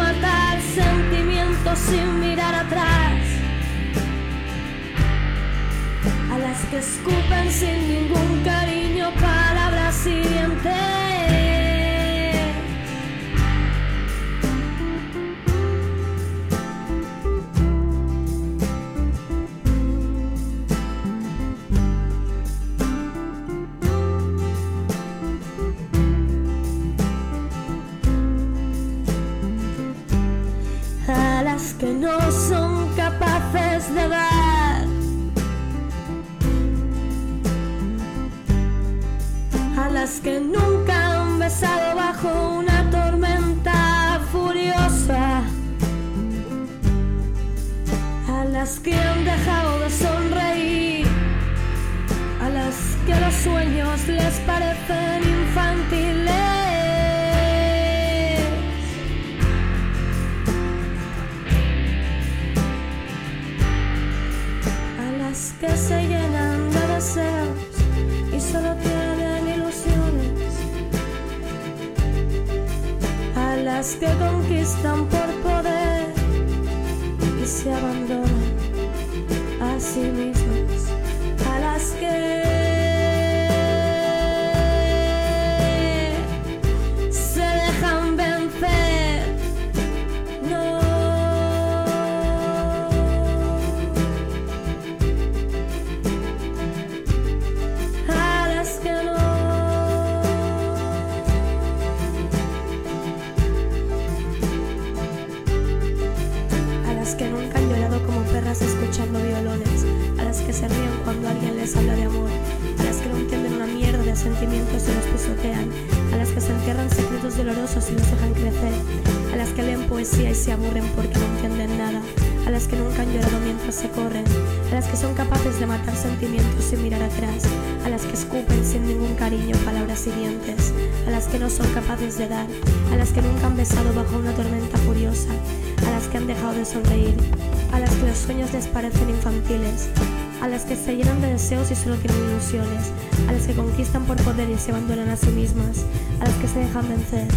a las que nunca han besado bajo una tormenta furiosa, a las que han dejado de sonreír, a las que los sueños les parecen infantiles, a las que se llenan de deseos y solo tienen ilusiones, a las que conquistan por poder y se abandonan a sí mismas, a las que se dejan vencer,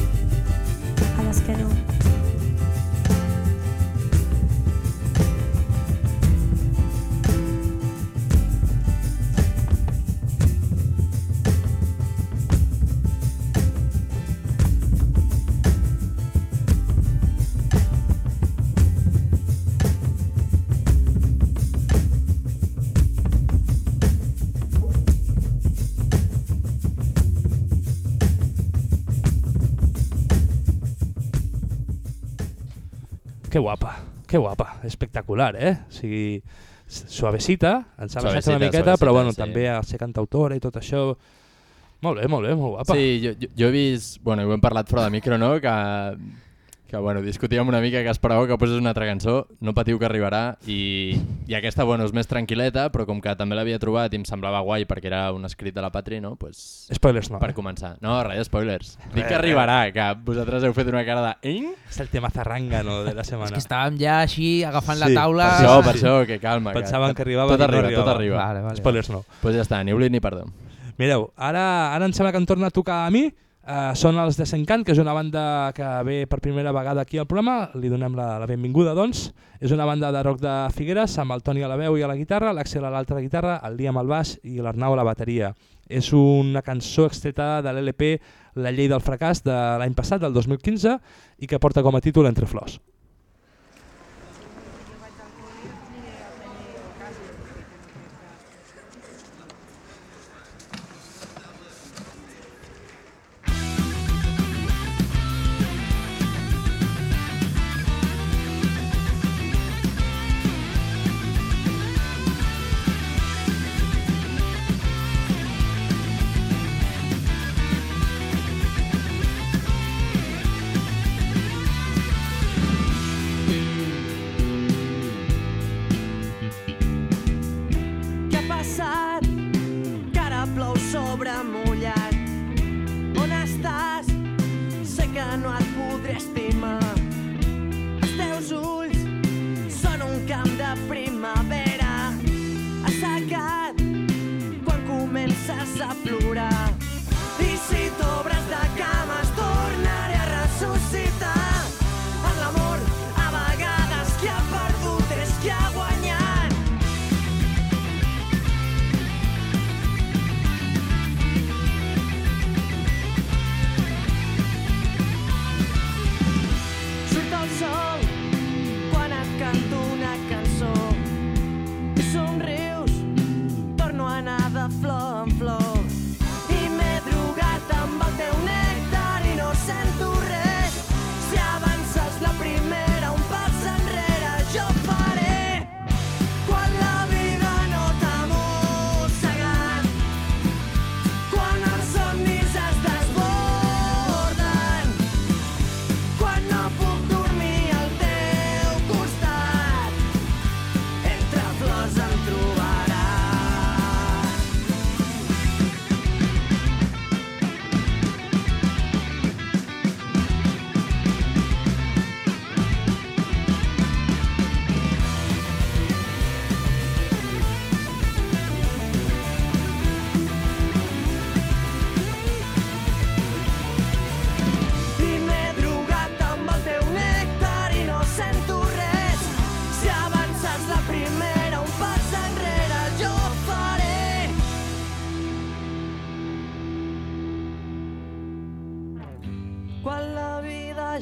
Que guapa, que guapa, espectacular, eh? O sigui, suavecita, ens ha baixat una miqueta, però bueno, sí. també a ser cantautora i tot això... Molt bé, molt bé, molt guapa. Sí, jo, jo, jo he vist, bueno, ho hem parlat fora de micro, no?, que, que bueno, discutíem una mica que esperàveu que posés una altra cançó, no patiu que arribarà, i, i aquesta, bueno, és més tranquil·leta, però com que també l'havia trobat i em semblava guai perquè era un escrit de la Patri, no?, pues, Spoilers no, per eh? començar. No, res, spoilers. Dic Res, que arribarà, que vosaltres heu fet una cara de... Eh? És el tema zarrangano de la setmana. És que estàvem ja així agafant la Sí, taula... Per això, per això, que calma. Pensaven que arribava tot i no arriba, arribava. Tot arriba. Vale, vale. Spoilers no. Pues ja està, ni oblit ni perdó. Mireu, ara, ara em sembla que em torna a tocar a mi. Uh, són els de Sencant, que és una banda que ve per primera vegada aquí al programa. Li donem la, la benvinguda, doncs. És una banda de rock de Figueres, amb el Toni a la veu i a la guitarra, l'Axel a l'altra guitarra, el Liam al baix i l'Arnau a la bateria. És una cançó extreta de l'LP La llei del fracàs de l'any passat, del 2015, i que porta com a títol Entre flors. Plou sobre mullat. On estàs? Sé que no et podré estimar. Els teus ulls són un camp de primavera. Assecat quan comences a plorar.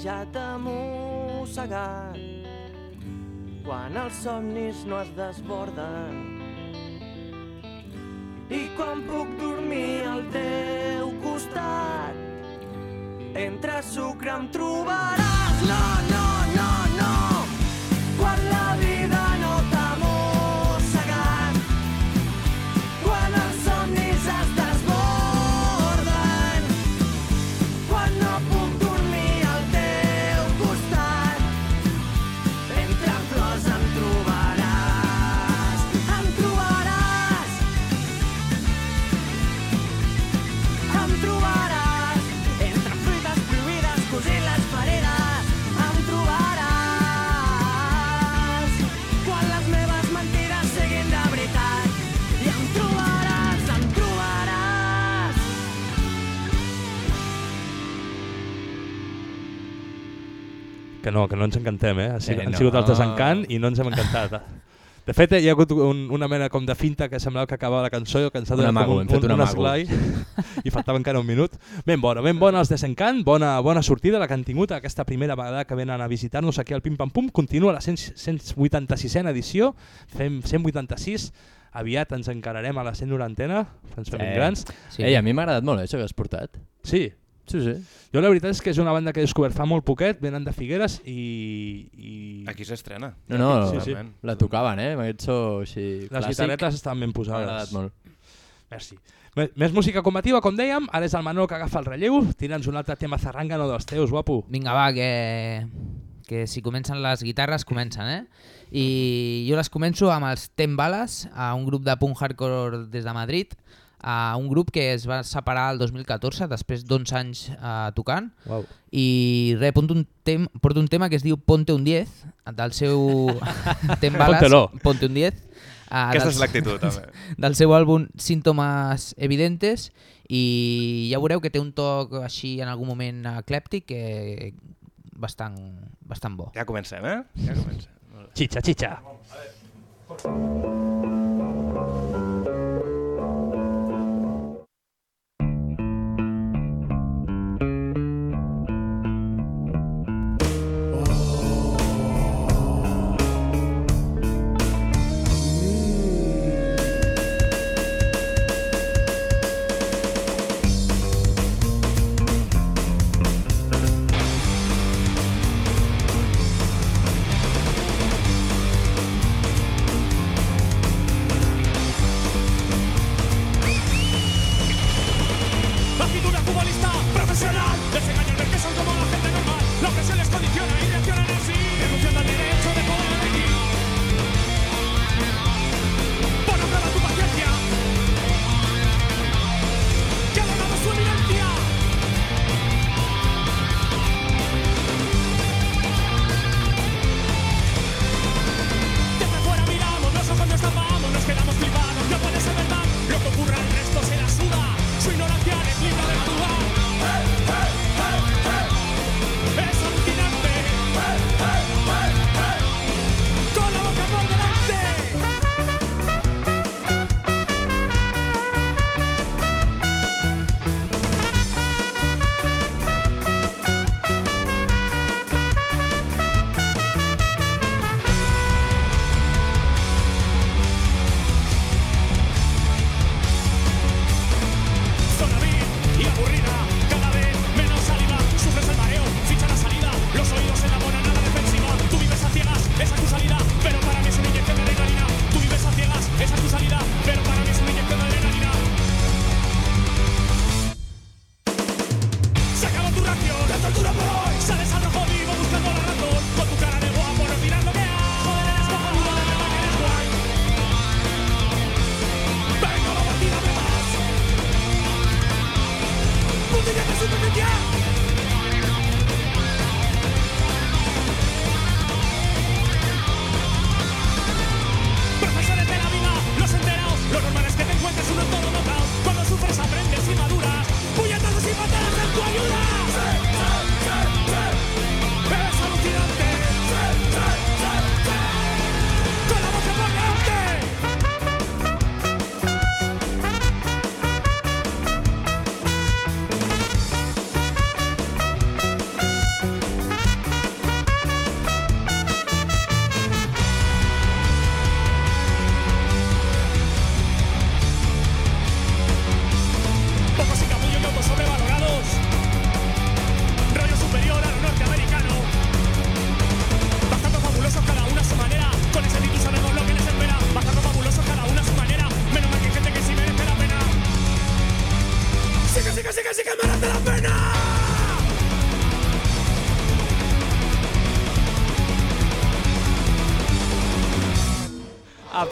Ja t'ha mossegat quan els somnis no es desborden i quan puc dormir al teu costat entre sucre em trobaràs. No, no, no, no. Quan la Que no, que no ens encantem, eh? Ha sigut, Eh, Han no. sigut els desencant i no ens hem encantat. De fet, hi ha hagut un, una mena com de finta que semblava que acabava la cançó i que ens ha Un donat amago, fet un un amago. esglai i faltava encara un minut. Ben bona, ben bona els desencant, bona, bona sortida la que han tingut aquesta primera vegada que venen a visitar-nos aquí al Pim Pam Pum. Continua la 100, 186a edició, fem 186, aviat ens encararem a la 190a, ens fem Eh. grans. Sí. Ei, a mi m'ha agradat molt això que has portat. Sí? Sí, sí. Jo la veritat és que és una banda que he descobert fa molt poquet, venen de Figueres i... i... Aquí s'estrena. No, no, sí, sí. la tocaven, eh? Aquest so així Les clàssic. guitarretes estan ben posades. M'ha agradat molt. Merci. Més, més música combativa, com dèiem, ara és el Manolo que agafa el relleu, tira'ns un altre tema zarrangano dels teus, guapo. Vinga, va, que, que si comencen les guitarres, comencen, eh? I jo les començo amb els Tembales, a un grup de punk hardcore des de Madrid, a un grup que es va separar el 2014, després d'11 anys eh, tocant, Uau. i res, porto un, tem porto un tema que es diu Ponte un 10, del seu Tembales, Póntelo. Ponte un 10, Uh, Aquesta és l'actitud, també. Del seu àlbum Síntomes Evidentes i ja veureu que té un toc així en algun moment eclèptic que bastant, bastant bo. Ja comencem, eh? Ja comencem. Chicha, chicha. La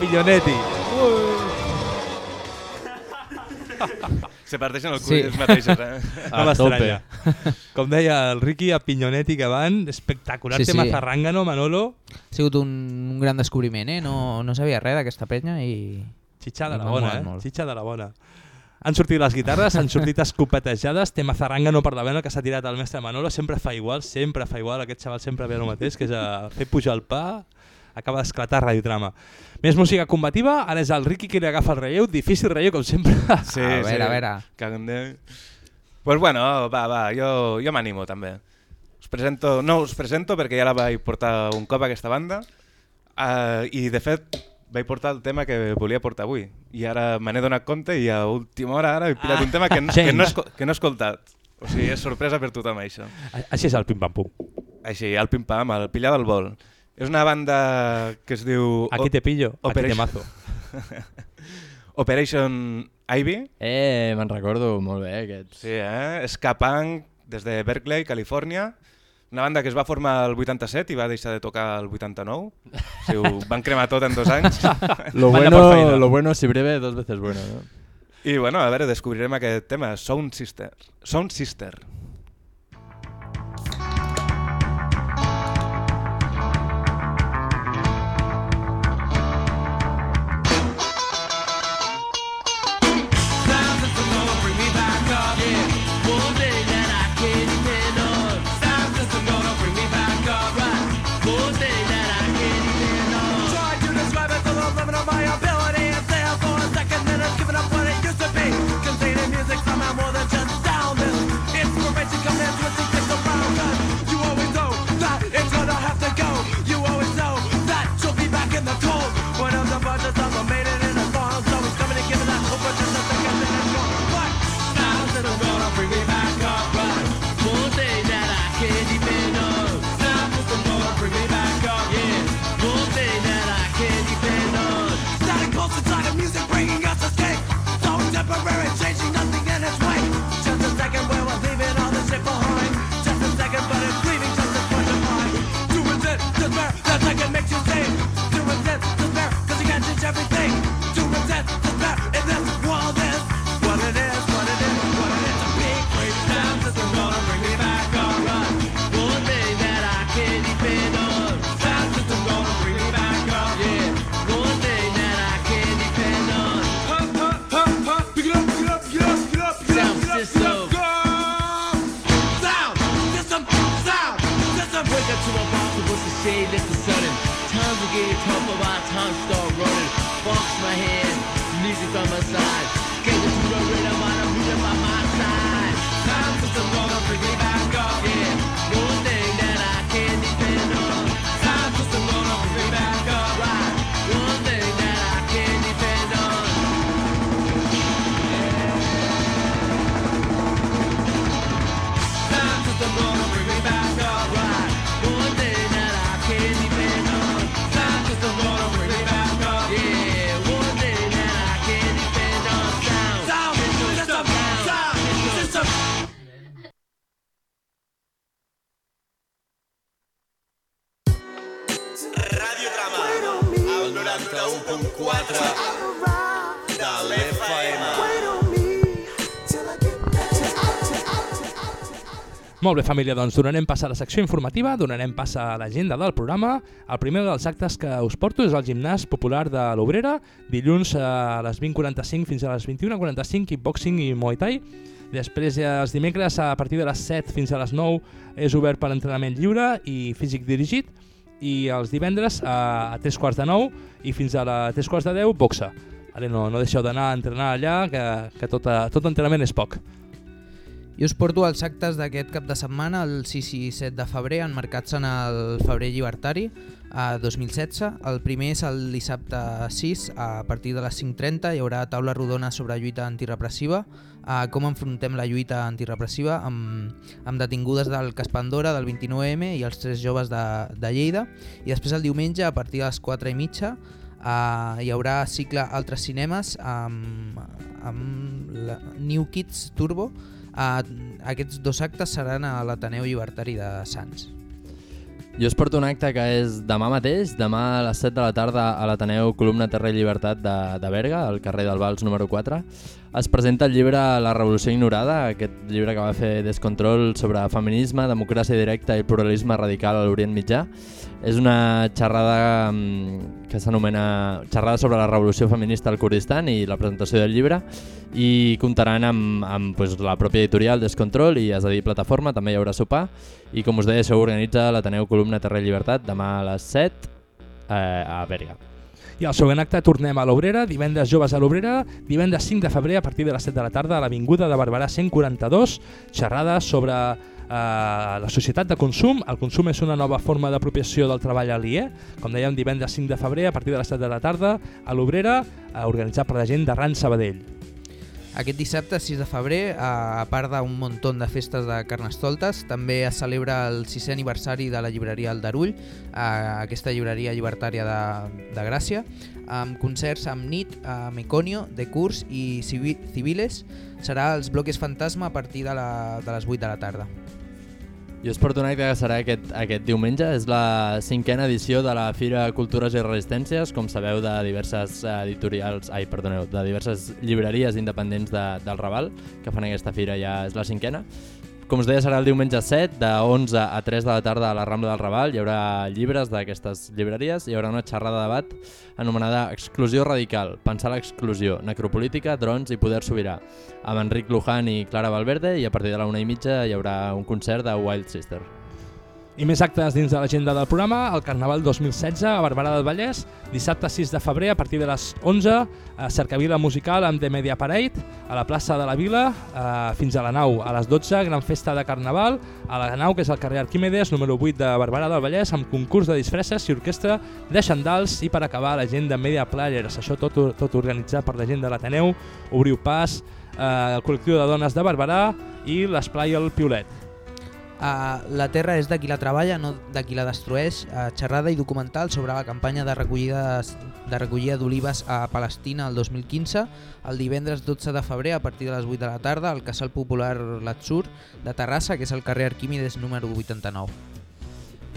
Pillonetti. Se parteixen el cul Sí. ells mateixos, eh? No m'estranya. Com deia el Ricky, a Pillonetti que van, espectacular Sí, tema sí. zarrangano, Manolo. Ha sigut un, un gran descobriment, eh? No, no sabia res d'aquesta penya i... Xitxa de la bona, eh? molt. Xitxa de la bona. Han sortit les guitarres, han sortit escopetejades, tema zarangano per la vena que s'ha tirat el mestre Manolo, sempre fa igual, sempre fa igual, aquest xaval sempre ve el mateix, que és a fer pujar el pa, acaba d'esclatar radiotrama. Més música combativa, ara és el Ricky qui li agafa el relleu, difícil relleu com sempre. Sí, A veure, sí. a veure. De... Pues bueno, va, va, jo, jo m'animo també. Us presento, no us presento perquè ja la vaig portar un cop a aquesta banda uh, i de fet vaig portar el tema que volia portar avui i ara me n'he donat compte i a última hora ara he pillat Ah, un tema que, James. que, no he, que no he escoltat. O sigui, és sorpresa per tothom això. Així és el pim-pam-pum. Així, el pim-pam, el pillar del vol. És una banda que es diu... Aquí te pillo, aquí te Operation- mazo. Operation Ivy. Eh, me'n recordo molt bé aquests. Sí, eh? Ska Punk des de Berkeley, Califòrnia. Una banda que es va formar el 87 i va deixar de tocar el 89. O sigui, ho van cremar tot en dos anys. Lo bueno, lo bueno si breve, dos veces bueno, ¿no? I bueno, a veure, descobrirem aquest tema, Sound Sister. Sound Sister. Molt bé, família, doncs donarem pas a la secció informativa, donarem pas a l'agenda del programa. El primer dels actes que us porto és el gimnàs popular de l'Obrera, dilluns a les 20.45 fins a les 21.45, kickboxing i muay thai. Després, eh, els dimecres, a partir de les 7 fins a les 9, és obert per entrenament lliure i físic dirigit. I els divendres, a, a 3 quarts de 9 i fins a la 3 quarts de 10, boxa. Vale, no, no deixeu d'anar a entrenar allà, que, que tot, tot entrenament és poc. I us porto els actes d'aquest cap de setmana, el 6 i 7 de febrer, enmarcats en el febrer llibertari a 2016. El primer és el dissabte 6, a partir de les 5.30 hi haurà taula rodona sobre lluita antirepressiva, a com enfrontem la lluita antirepressiva amb, amb detingudes del Caspandora, del 29M i els tres joves de, de Lleida. I després el diumenge, a partir de les 4 i mitja, Uh, hi haurà cicle Altres Cinemes amb, amb la New Kids Turbo aquests dos actes seran a l'Ateneu Llibertari de Sants Jo us porto un acte que és demà mateix, demà a les 7 de la tarda a l'Ateneu Columna Terra i Llibertat de, de Berga, al carrer del Vals número 4. Es presenta el llibre La revolució ignorada, aquest llibre que va fer Descontrol sobre feminisme, democràcia directa i pluralisme radical a l'Orient Mitjà. És una xerrada mm, que s'anomena xerrada sobre la revolució feminista al Kurdistan i la presentació del llibre i comptaran amb, amb pues, la pròpia editorial Descontrol i és a dir, plataforma, també hi haurà sopar i com us deia, això organitza l'Ateneu Columna Terra i Llibertat demà a les 7 eh, a Bèrga. I al següent acte tornem a l'Obrera, divendres joves a l'Obrera, divendres 5 de febrer a partir de les 7 de la tarda a l'Avinguda de Barberà 142, xerrada sobre eh, la societat de consum. El consum és una nova forma d'apropiació del treball aliè. Com dèiem, divendres 5 de febrer a partir de les 7 de la tarda a l'Obrera, eh, organitzat per la gent de Ran Sabadell. Aquest dissabte, 6 de febrer, a part d'un muntó de festes de Carnestoltes, també es celebra el 6è aniversari de la llibreria Aldarull, a aquesta llibreria llibertària de, de Gràcia, amb concerts amb NIT, amb Meconio, de Curs i Civi- Civiles. Serà els bloques fantasma a partir de, la, de les 8 de la tarda. Jo un acte que serà aquest, aquest diumenge, és la cinquena edició de la Fira Cultures i Resistències, com sabeu de diverses editorials, ai, perdoneu, de diverses llibreries independents de, del Raval, que fan aquesta fira ja és la cinquena. Com us deia, serà el diumenge 7, de 11 a 3 de la tarda a la Rambla del Raval. Hi haurà llibres d'aquestes llibreries, hi haurà una xerrada de debat anomenada Exclusió Radical, pensar l'exclusió, necropolítica, drons i poder sobirà, amb Enric Luján i Clara Valverde, i a partir de la una i mitja hi haurà un concert de Wild Sister. I més actes dins de l'agenda del programa, el Carnaval 2016 a Barberà del Vallès, dissabte 6 de febrer a partir de les 11, a Cercavila Musical amb The Media Parade, a la plaça de la Vila, eh, fins a la nau, a les 12, gran festa de Carnaval, a la nau, que és el carrer Arquímedes, número 8 de Barberà del Vallès, amb concurs de disfresses i orquestra de xandals, i per acabar la gent de Media Players, això tot, tot organitzat per la gent de l'Ateneu, Obriu Pas, eh, el col·lectiu de dones de Barberà i l'Esplai el Piolet. Uh, la terra és de qui la treballa, no de qui la destrueix. Uh, xerrada i documental sobre la campanya de recollida de recollida d'olives a Palestina el 2015, el divendres 12 de febrer a partir de les 8 de la tarda al Casal Popular Latsur de Terrassa, que és el carrer Arquímedes número 89.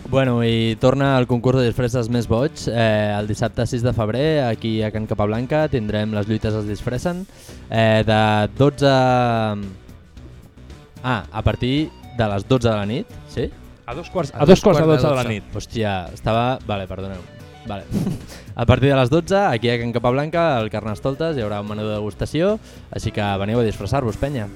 Bueno, i torna el concurs de disfresses més boig. Eh, el dissabte 6 de febrer, aquí a Can Capablanca, tindrem les lluites es disfressen. Eh, de 12... Ah, a partir de les 12 de la nit, sí? A dos quarts, a dos quarts de 12 de la nit. Hòstia, estava... Vale, perdoneu. Vale. A partir de les 12, aquí a Can Capablanca, al Carnestoltes, hi haurà un menú de degustació, així que veniu a disfressar-vos, penya.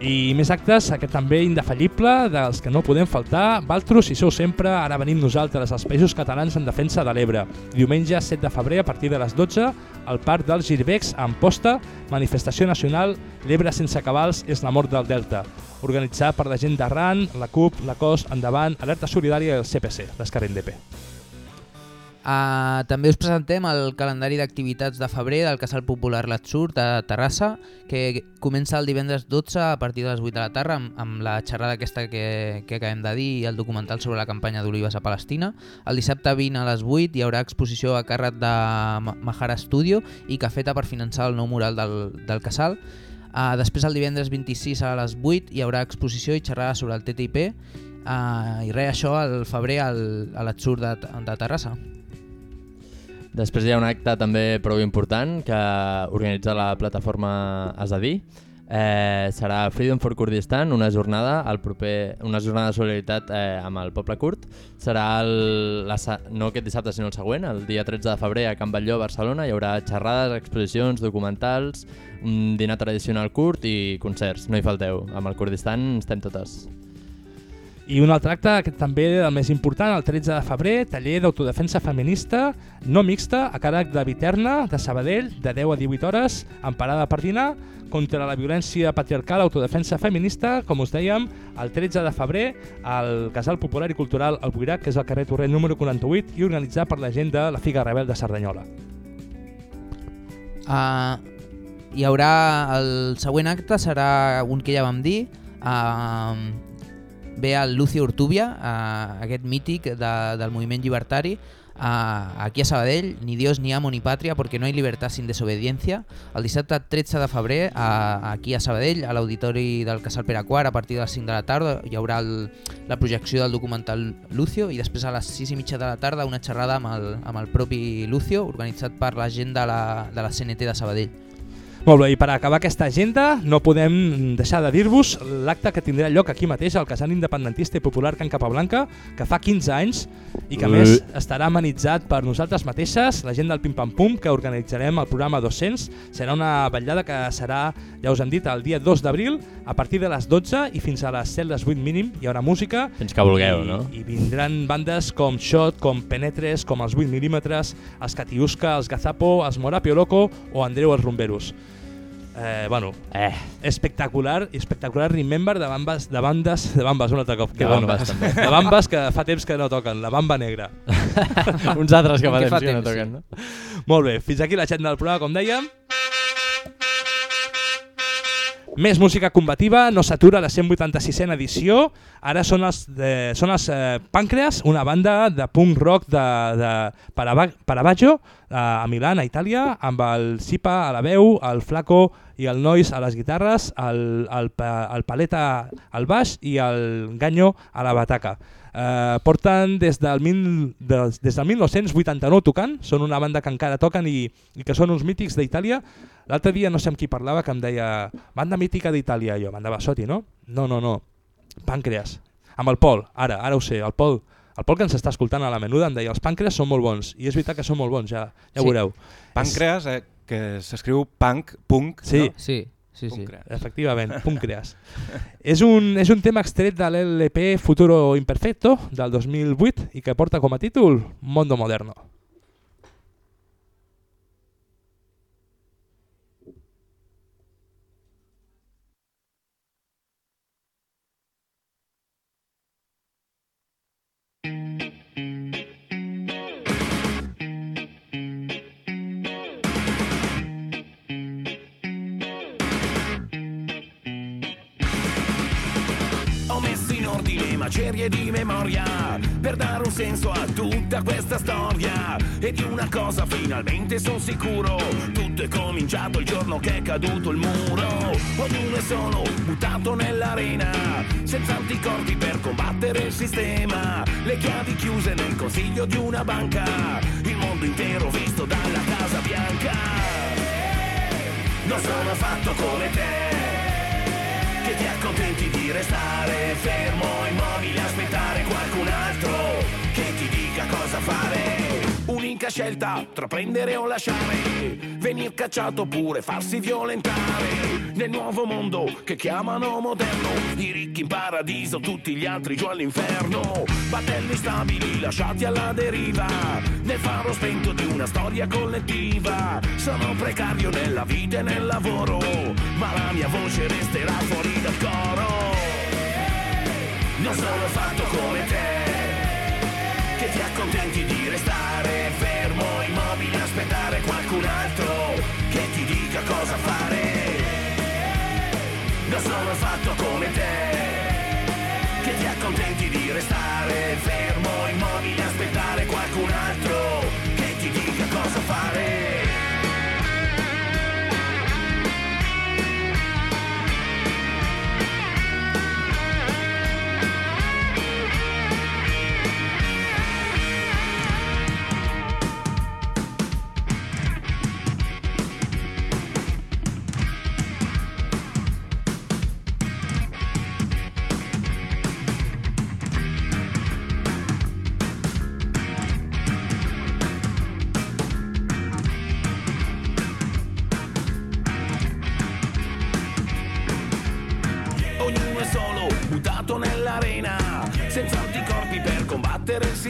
I més actes, aquest també indefallible, dels que no podem faltar. Valtros, si sou sempre, ara venim nosaltres, els països catalans en defensa de l'Ebre. Diumenge 7 de febrer, a partir de les 12, al Parc dels Girbecs, a Amposta, manifestació nacional L'Ebre sense cabals és la mort del Delta. Organitzat per la gent d'Arran, la CUP, la COS, Endavant, Alerta Solidària i el CPC, l'Escar NDP. Uh, també us presentem el calendari d'activitats de febrer del Casal Popular Latsur de Terrassa, que comença el divendres 12 a partir de les 8 de la tarda amb, amb la xerrada aquesta que, que acabem de dir i el documental sobre la campanya d'olives a Palestina. El dissabte 20 a les 8 hi haurà exposició a càrrec de Ma- Mahara Studio i cafeta per finançar el nou mural del, del Casal. Uh, després el divendres 26 a les 8 hi haurà exposició i xerrada sobre el TTIP uh, i res, això al febrer al, a l'Atsur de, de Terrassa. Després hi ha un acte també prou important que organitza la plataforma Asadí. Eh, serà Freedom for Kurdistan, una jornada al proper, una jornada de solidaritat eh, amb el poble kurd. Serà el, la, no aquest dissabte sinó el següent, el dia 13 de febrer a Can Batlló, Barcelona. Hi haurà xerrades, exposicions, documentals, un dinar tradicional kurd i concerts. No hi falteu, amb el Kurdistan estem totes. I un altre acte, aquest també el més important, el 13 de febrer, taller d'autodefensa feminista no mixta a càrrec de Viterna, de Sabadell, de 10 a 18 hores, amb parada per dinar, contra la violència patriarcal, autodefensa feminista, com us dèiem, el 13 de febrer al Casal Popular i Cultural El Buirac, que és al carrer Torrent número 48 i organitzat per la gent de la Figa Rebel de Cerdanyola. Uh, hi haurà el següent acte serà un que ja vam dir uh, ve el Lucio Urtubia uh, aquest mític de, del moviment llibertari uh, aquí a Sabadell ni Dios ni amo ni patria porque no hay libertad sin desobediencia el dissabte 13 de febrer uh, aquí a Sabadell a l'auditori del Casal Peraquart a partir de les 5 de la tarda hi haurà el, la projecció del documental Lucio i després a les 6 i mitja de la tarda una xerrada amb el, amb el propi Lucio organitzat per la gent de la, de la CNT de Sabadell Molt bé, i per acabar aquesta agenda no podem deixar de dir-vos l'acte que tindrà lloc aquí mateix al casal independentista i popular Can Capablanca, que fa 15 anys i que a més Ui. estarà amenitzat per nosaltres mateixes, la gent del Pim Pam Pum, que organitzarem el programa 200. Serà una vetllada que serà, ja us hem dit, el dia 2 d'abril, a partir de les 12 i fins a les 7, les 8 mínim, hi haurà música. Fins que vulgueu, i, no? I vindran bandes com Shot, com Penetres, com els 8 milímetres, els Katiuska, els Gazapo, els Morapio Loco o Andreu els Rumberos. Eh, bueno, eh. espectacular, espectacular remember de bambes, de bandes, de bambes un altre cop. De bambes, també. De bambes que fa temps que no toquen, la bamba negra. Uns altres que fa temps que no toquen, no? Molt bé, fins aquí la xat del programa, com dèiem. Més música combativa, no s'atura la 186a edició. Ara són els, de, són els eh, Pàncreas, una banda de punk rock de, de Paravaggio, eh, a Milà, a Itàlia, amb el Sipa a la veu, el Flaco i el Nois a les guitarres, el, el, el Paleta al baix i el Ganyo a la bataca. Eh, porten des del, mil, des, des del 1989 tocant, són una banda que encara toquen i, i que són uns mítics d'Itàlia. L'altre dia no sé amb qui parlava que em deia banda mítica d'Itàlia, jo, banda Bassotti, no? No, no, no, Pàncreas, amb el Pol, ara, ara ho sé, el Pol, el Pol que ens està escoltant a la menuda em deia els pàncreas són molt bons, i és veritat que són molt bons, ja, ja ho Sí. veureu. Pàncreas, eh, que s'escriu punk, punk, Sí, no? Sí, sí, sí. Efectivament, Púncreas. és, un, és un tema extret de l'LP Futuro Imperfecto del 2008 i que porta com a títol Mondo Moderno. Macerie di memoria per dare un senso a tutta questa storia. E di una cosa finalmente sono sicuro: tutto è cominciato il giorno che è caduto il muro. Ognuno è solo buttato nell'arena, senza anticorpi per combattere il sistema. Le chiavi chiuse nel consiglio di una banca, il mondo intero visto dalla Casa Bianca. Non sono fatto come te ti accontenti di restare fermo, immobile, aspettare qualcun altro che ti dica cosa fare. Unica scelta tra prendere o lasciare, venir cacciato oppure farsi violentare. Nel nuovo mondo che chiamano moderno, i ricchi in paradiso, tutti gli altri giù all'inferno. Battelli stabili lasciati alla deriva, nel faro spento di una storia collettiva. Sono precario nella vita e nel lavoro, ma la mia voce resterà fuori dal coro. Non sono fatto come te, che ti accontenti di restare fermo, immobile, aspettare qualcun altro che ti dica cosa fare. Non sono fatto come te,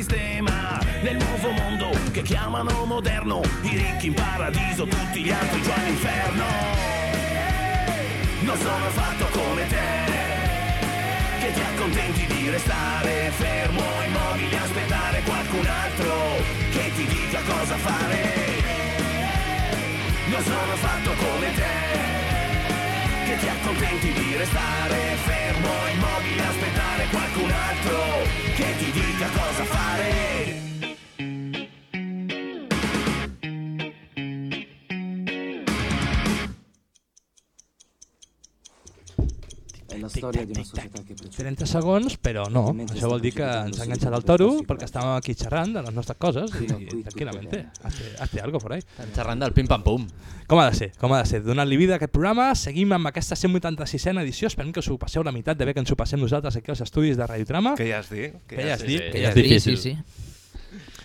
sistema. Nel nuovo mondo che chiamano moderno, i ricchi in paradiso, tutti gli altri giù all'inferno. Non sono fatto come te, che ti accontenti di restare fermo, immobile, aspettare qualcun altro che ti dica cosa fare. Non sono fatto come te che ti accontenti di restare fermo, immobile, aspettare qualcun altro che ti dica storia di una società che precede. 30 segons, però no. Això vol dir que ens ha enganxat el toro perquè estàvem aquí xerrant de les nostres coses i tranquil·lament hazte, hazte algo por ahí. Xerrant del pim-pam-pum. Com ha de ser, com ha de ser. Donant-li vida a aquest programa, seguim amb aquesta 186a edició, esperem que us ho passeu la meitat de bé que ens ho passem nosaltres aquí als estudis de Radiotrama. Que ja has dit. Que ja has sí, dit. Que És ja has dit. difícil. Sí, sí.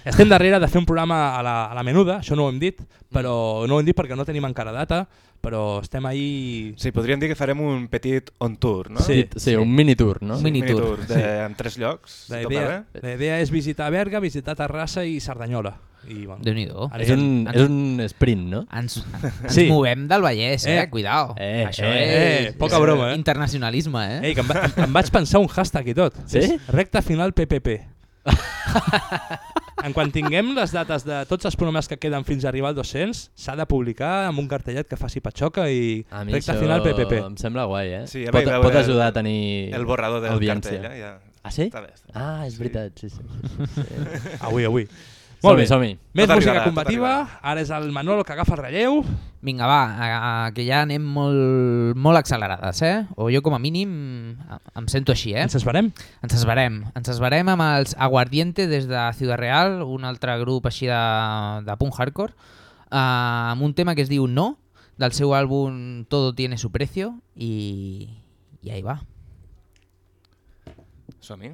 Estem darrere de fer un programa a la, a la menuda, això no ho hem dit, però no ho hem dit perquè no tenim encara data, però estem ahí... Sí, podríem dir que farem un petit on tour, no? Sí, Sí, un mini tour, no? Sí, Mini mini tour. tour, de, en tres llocs. La idea, la idea és visitar Berga, visitar Terrassa i Cerdanyola. I, bueno, Déu-n'hi-do. ara És un, és un sprint, no? Ens, ens Sí. movem del Vallès, eh? Eh. Cuidao. Eh, Això eh, és, poca és broma, eh? internacionalisme, eh? Ei, que em, va, em vaig pensar un hashtag i tot. Sí? És Recta final PPP. en quan tinguem les dates de tots els programes que queden fins a arribar al 200, s'ha de publicar amb un cartellet que faci patxoca i A mi recta això final PPP. em sembla guai, eh? Sí, ja pot, veure pot ajudar el- a tenir el borrador del audiència. cartell, eh, ja. Ah, sí? Ah, és Sí. veritat, sí, sí. sí, sí. Avui, avui. Molt bé. som-hi. Més Tot música arribarà, combativa. Ara és el Manolo que agafa el relleu. Vinga, va, a, a, que ja anem molt, molt accelerades, eh? O jo com a mínim a- em sento així, eh? Ens esverem? Ens esverem. Ens esverem amb els Aguardiente des de Ciudad Real, un altre grup així de, de punk hardcore, uh, amb un tema que es diu No, del seu àlbum Todo tiene su precio, i, i ahí va. Som-hi.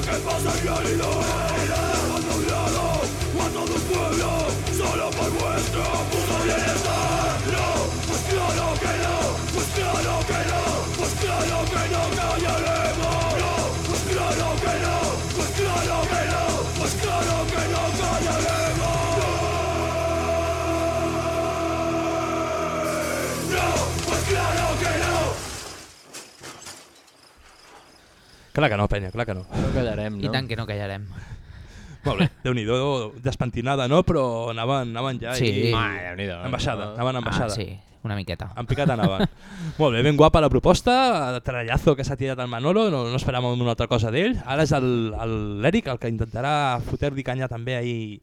Que pasa en realidad Clar que no, penya, clar que no. No callarem, I tant que no callarem. Molt bé, Déu-n'hi-do, despentinada no, però anaven, anaven ja Sí. i... Ai, Déu-n'hi-do. Ambaixada, anaven ambaixada. Ah, sí, una miqueta. En picat anaven. Molt bé, ben guapa la proposta, el trellazo que s'ha tirat el Manolo, no, no esperàvem una altra cosa d'ell. Ara és el- el- l'Eric el, que intentarà fotre-li canya també ahir.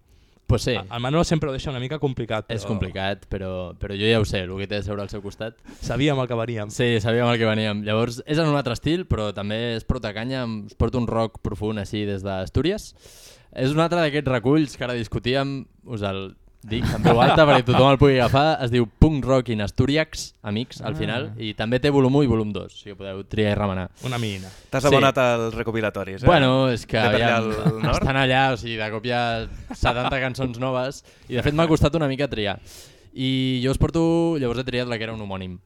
Pues sí. El Manolo sempre ho deixa una mica complicat. Però És complicat, però, però jo ja ho sé, el que té de seure al seu costat. Sabíem el que veníem. Sí, sabíem el que veníem. Llavors, és en un altre estil, però també es porta canya, es porta un rock profund així des d'Astúries. És un altre d'aquests reculls que ara discutíem, us el dic en veu alta perquè tothom el pugui agafar, es diu Punk Rock in Asturiacs, amics, al Ah. final, i també té volum 1 i volum 2, o sigui que podeu triar i remenar. Una mina. T'has abonat als recopilatoris, eh? Bueno, és que aviam, al nord? estan allà, o sigui, de cop hi ha 70 cançons noves, i de fet m'ha costat una mica triar. I jo us porto, llavors he triat la que era un homònim.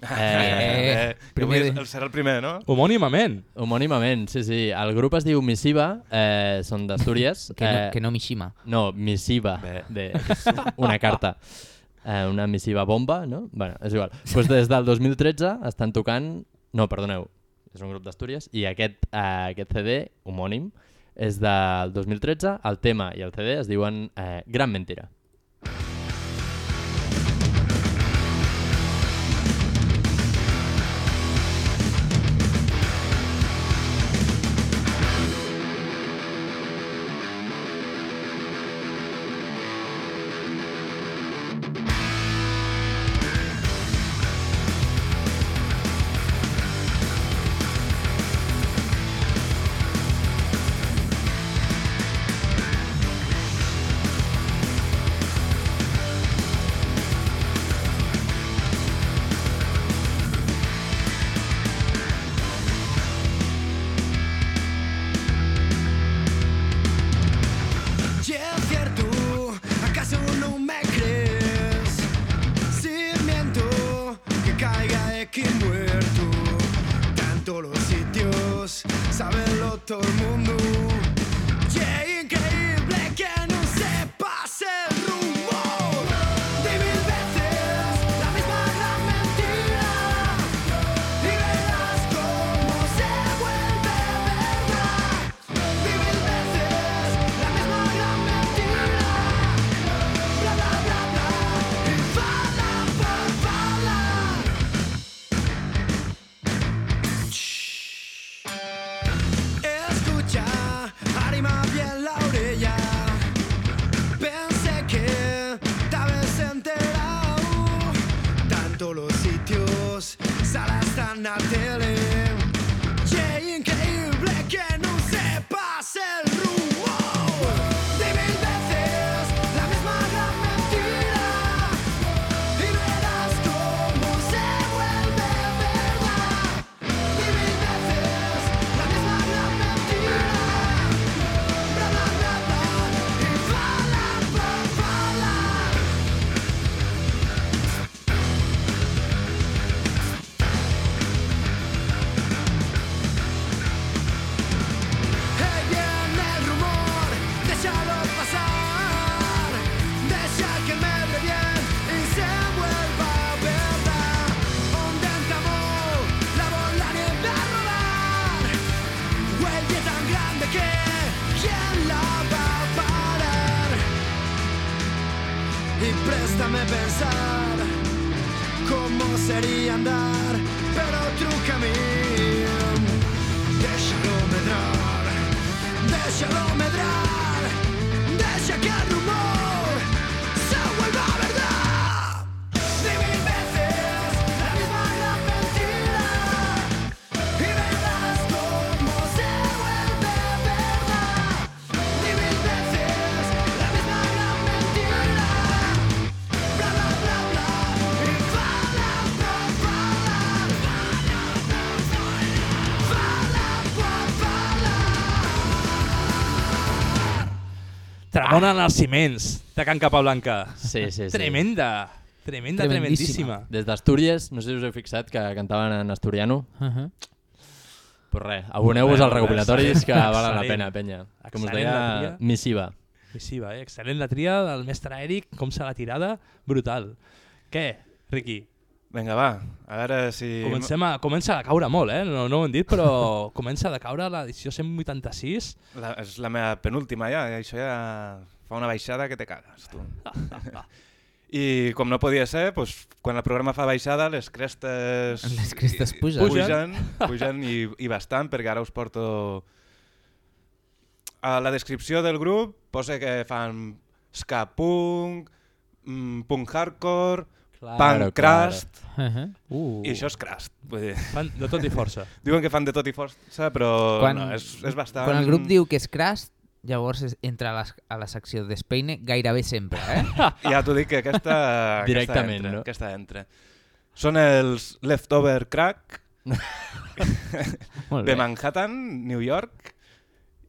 Eh, primer... el, serà el primer, no? Homònimament. Homònimament, sí, sí. El grup es diu Missiva, eh, són d'Astúries. Que no- eh, que no Mishima. No, Missiva, de, és una carta. eh, una missiva bomba, no? bueno, és igual. Pues des del 2013 estan tocant... No, perdoneu, és un grup d'Astúries, i aquest, eh, aquest CD, homònim, és del 2013, el tema i el CD es diuen eh, Gran Mentira. Sitios, salas tan a tele. Qué increíble que no sepas el rumor. Pensar cómo sería andar, pero otro camino. Tramona en els ciments de Can Capablanca. Sí, sí, sí. Tremenda. Tremenda, tremendíssima. Des d'Astúries, no sé si us heu fixat que cantaven en asturiano. Uh -huh. Pues res, aboneu-vos als recopilatoris que valen la pena, penya. Com us deia, la missiva. Missiva, eh? Excel·lent la tria del mestre Eric, com se l'ha tirada, brutal. Què, Riqui? Vinga, va, a veure si... Comencem a, comença a caure molt, eh? No, no ho hem dit, però comença a caure l'edició 186. La, és la meva penúltima ja, i això ja fa una baixada que te cagues, tu. I com no podia ser, doncs, quan el programa fa baixada, les crestes... Les crestes pugen. Pugen, pugen i, i bastant, perquè ara us porto... A la descripció del grup posa que fan ska punk, mm, punk hardcore, Claro, punk claro. crust. Uh. i això és crust. Vull dir. Fan de tot i força. Diuen que fan de tot i força, però Quan, no, és, és bastant... quan el grup diu que és crust, llavors és, entra a la, a la secció d'Espeine gairebé sempre, eh? Ja t'ho dic que aquesta... Directament, aquesta entra, no? Aquesta entra. Són els Leftover Crack Molt de. Manhattan, New York.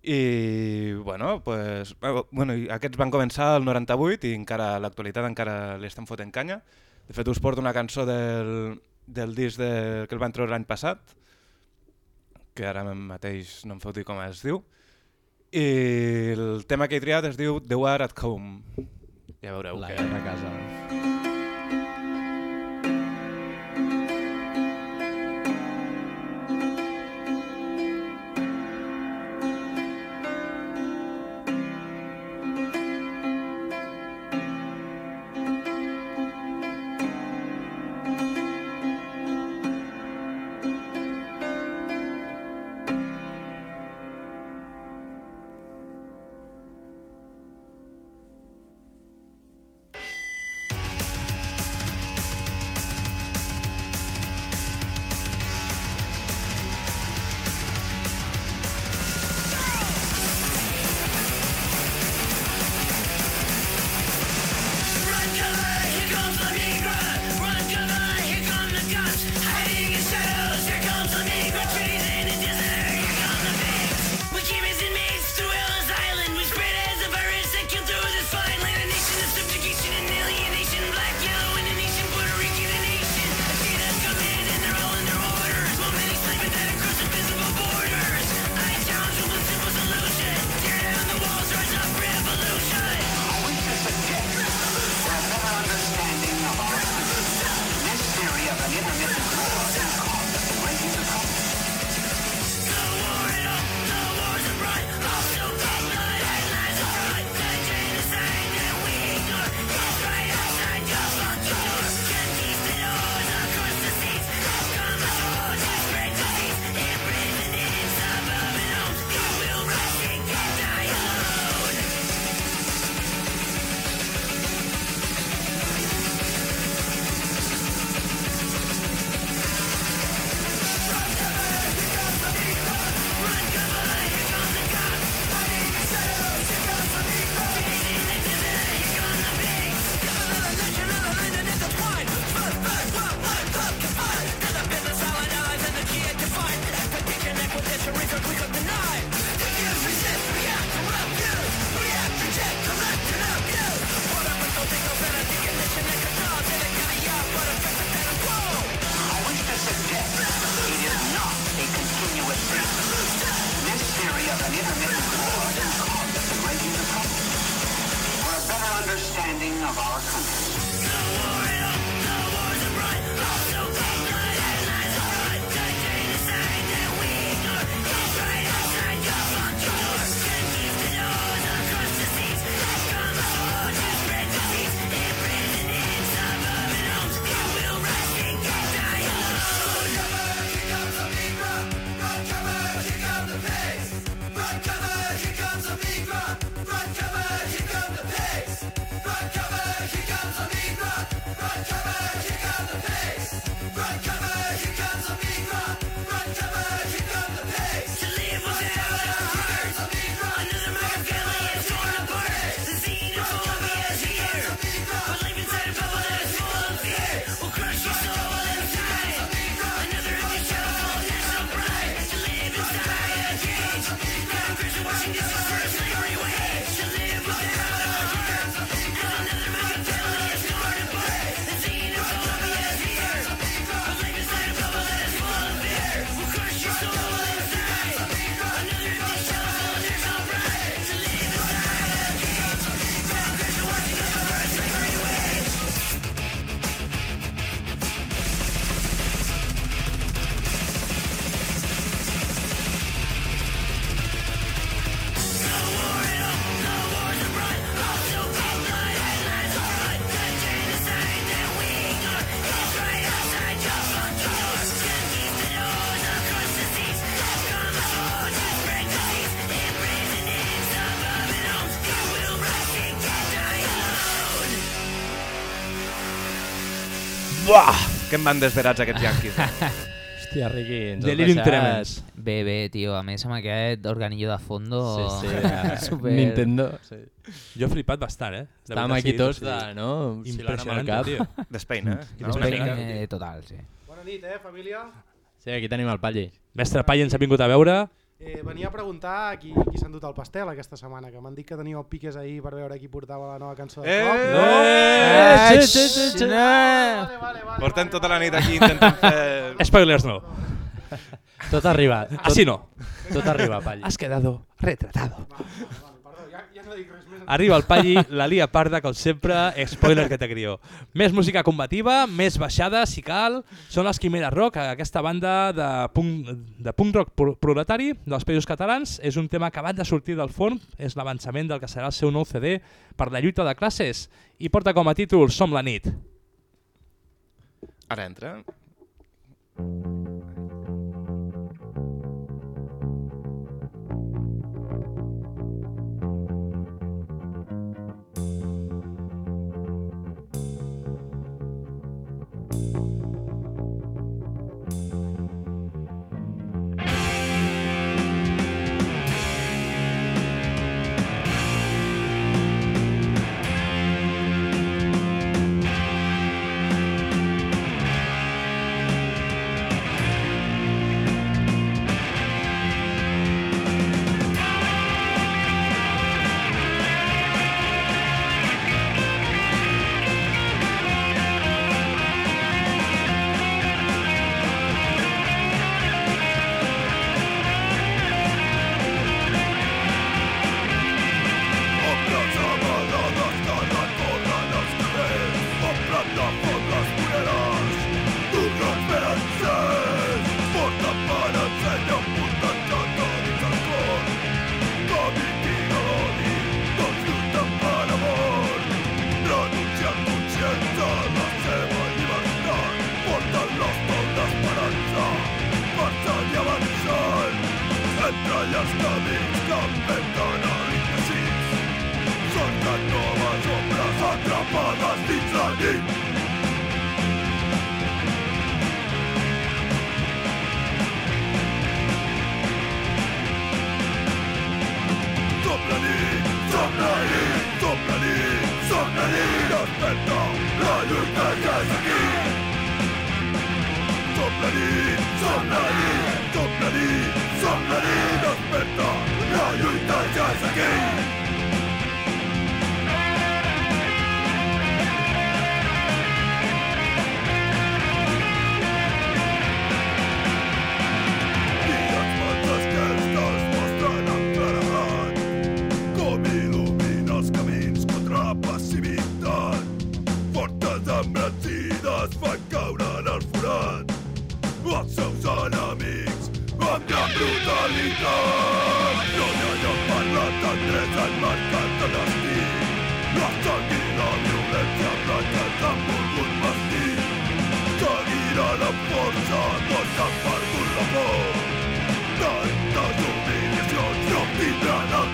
I, bueno, pues, eh, bueno, i aquests van començar el 98 i encara a l'actualitat encara li estan fotent canya. De fet, us porto una cançó del, del disc de, que el van treure l'any passat, que ara mateix no em fot dir com es diu. I el tema que he triat es diu The War at Home. Ja veureu La que... a casa. Que em van desverats aquests yanquis. eh? Hòstia, Riqui, ens Delirium deixat- Tremens. Bé, bé, tio. A més, amb aquest organillo de fondo... Sí, sí, super... Nintendo. Sí. Jo he flipat bastant, eh? De Estàvem aquí tots sí. de, no? Impressionante, cap. tio. D'Espain, eh? No, mica. Eh, total, sí. Bona nit, eh, família. Sí, aquí tenim el Palli. Mestre Pall ens ha vingut a veure. Eh, venia a preguntar a qui, qui s'ha endut el pastel aquesta setmana, que m'han dit que teníeu piques ahir per veure qui portava la nova cançó de Eh! pop. Eh! Eh! Sí, sí, sí. Vale, vale, vale. Portem tota la nit aquí intentant fer... Spoilers no. Tot ha arribat. Tot, Así no. Tot arriba, Palli. Has quedado retratado. Perdó, ja, ja no dic res més. Arriba el Palli, la lia parda, com sempre, spoiler que te crió. Més música combativa, més baixada, si cal. Són les Quimera Rock, aquesta banda de punk, de punk rock pro- proletari dels països catalans. És un tema acabat de sortir del forn, és l'avançament del que serà el seu nou CD per la lluita de classes i porta com a títol Som la nit. Ara entra. Nit, som la nit, som la nit Desperta, la lluita ja és aquí Som la nit, som la nit, som la nit, som la nit Desperta, la lluita ja és aquí amb força molts han perdut la por tantes humiliacions no tindran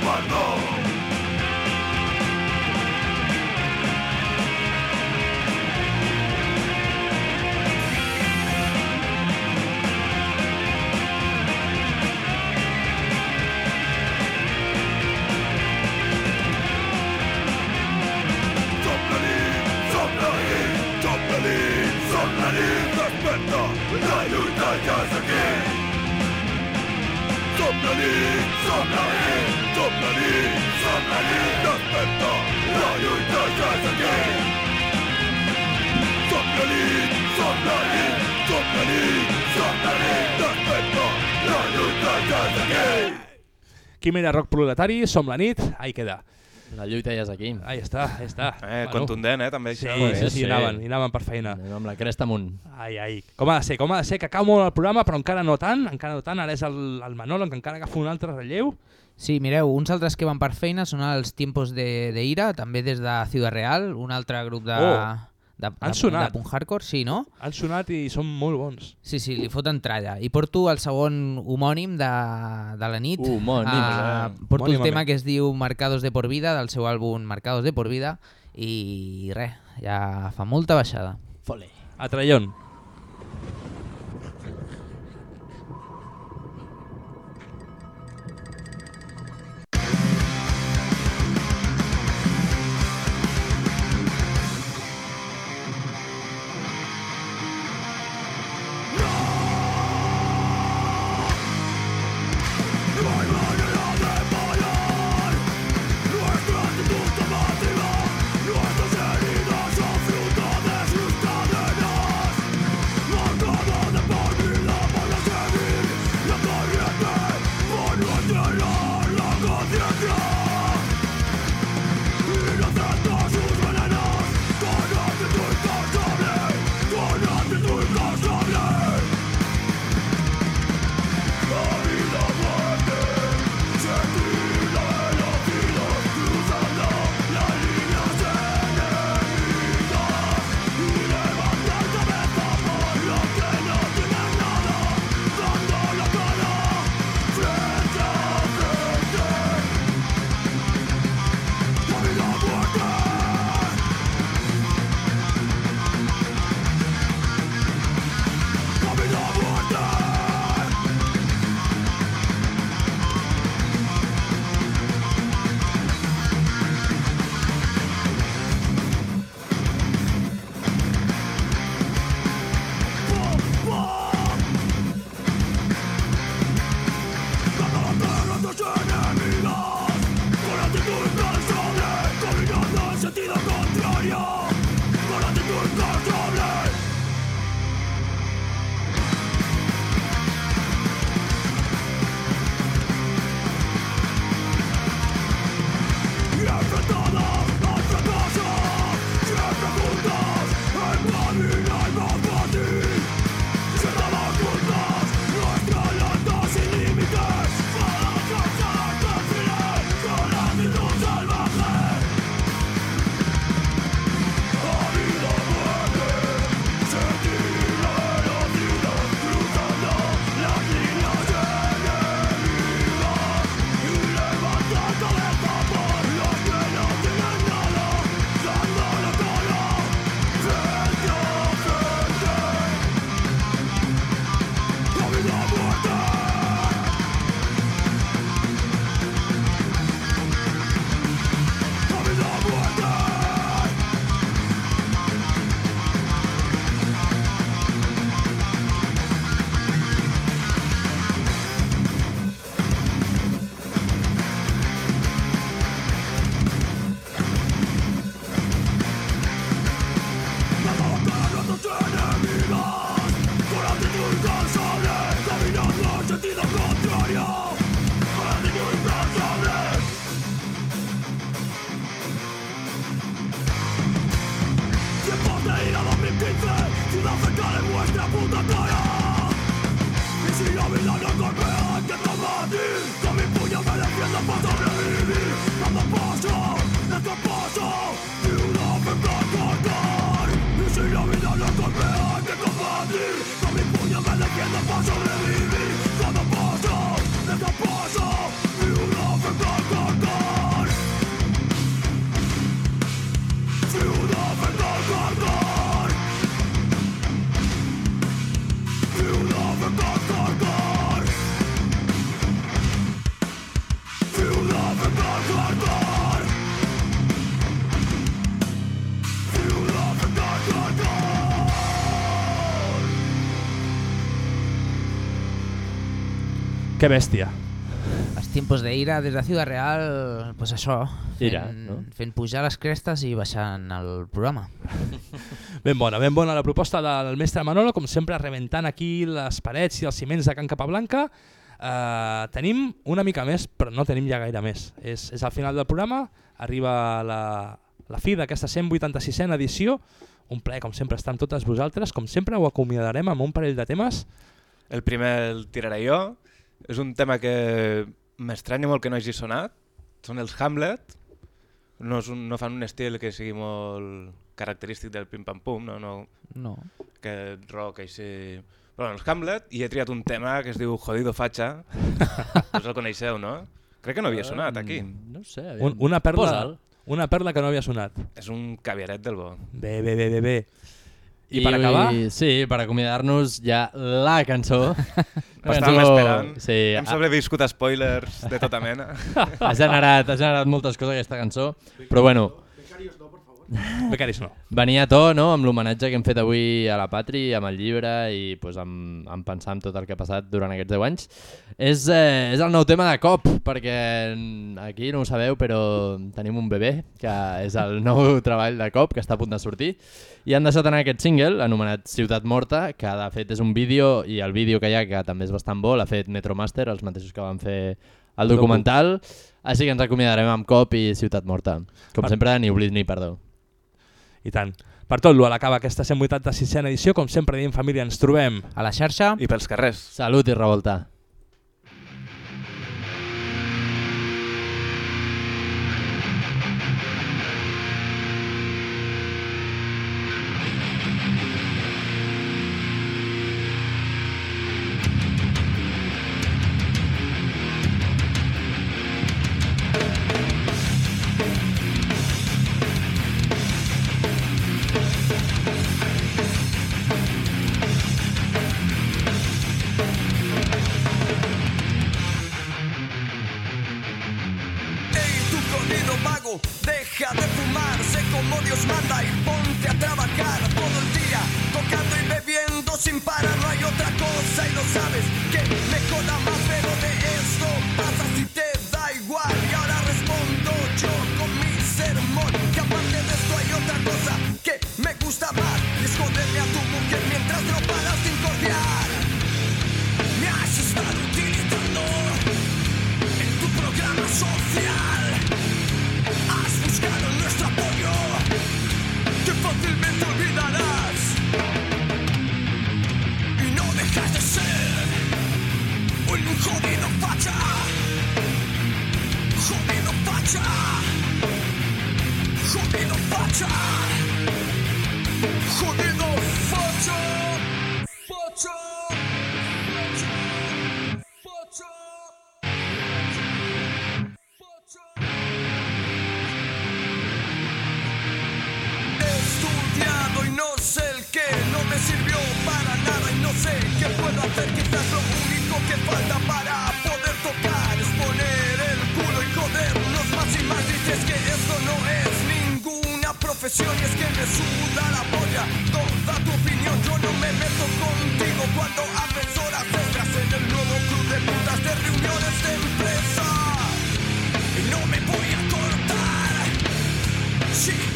desperta, la lluita aquí. Som la nit, som la nit, som la nit, som la nit, la aquí. La nit, som la nit, som la nit, som la nit, la aquí. Quimera Rock Proletari, Som la nit, ahí queda. La lluita ja és aquí. Ahí està, ahí està. Eh, contundent, eh, també, Sí, això. sí, sí, Sí, sí. anaven, i anaven per feina. Anem amb la cresta amunt. Ai, ai. Com ha de ser? Com ha de ser? Que cau molt el programa, però encara no tant, encara no tant. Ara és el, el Manolo, que encara agafa un altre relleu. Sí, mireu, uns altres que van per feina són els Tiempos de, de Ira, també des de Ciudad Real, un altre grup de, Oh, de, han de, sonat. de punk hardcore, sí, no? Han sonat i són molt bons. Sí, sí, li foten tralla. I porto el segon homònim de, de la nit. Homònim, eh? porto Homònim, un tema que es diu Marcados de por vida, del seu àlbum Marcados de por vida, i res, ja fa molta baixada. Fole. A Trellón. Que bèstia. Els tiempos de ira des de Ciudad Real, pues això, fent, Ira, no? fent pujar les crestes i baixant el programa. Ben bona, ben bona la proposta del mestre Manolo, com sempre reventant aquí les parets i els ciments de Can Capablanca. Uh, tenim una mica més, però no tenim ja gaire més. És, és al final del programa, arriba la, la fi d'aquesta 186a edició, un ple com sempre està amb totes vosaltres, com sempre ho acomiadarem amb un parell de temes. El primer el tiraré jo. És un tema que m'estranya molt que no hagi sonat. Són els Hamlet. No, és un, no fan un estil que sigui molt característic del pim-pam-pum, no? no No. que rock així... Però els Hamlet, i he triat un tema que es diu Jodido Facha. Us el coneixeu, no? Crec que no havia sonat aquí. No sé. Un, una, perla, una perla que no havia sonat. És un caviaret del bo. Bé, bé, bé, bé, bé. I, per acabar... Sí, per acomiadar-nos ja la cançó. Estàvem cançó- esperant. Sí, Hem sobreviscut a spoilers de tota mena. ha generat, ha generat moltes coses aquesta cançó, però bueno, Becaris no. venia a to no, amb l'homenatge que hem fet avui a la Patri, amb el llibre i pues, amb, amb pensar en tot el que ha passat durant aquests 10 anys. És, eh, és el nou tema de COP, perquè aquí no ho sabeu, però tenim un bebè, que és el nou treball de COP, que està a punt de sortir, i han deixat anar aquest single, anomenat Ciutat Morta, que de fet és un vídeo, i el vídeo que hi ha, que també és bastant bo, l'ha fet Metromaster, els mateixos que van fer el documental, així que ens acomiadarem amb COP i Ciutat Morta. Com Per- sempre, ni oblit ni perdó. I tant. Per tot l'U, a l'acaba aquesta 186a edició, com sempre diem família, ens trobem a la xarxa i pels carrers. Salut i revolta.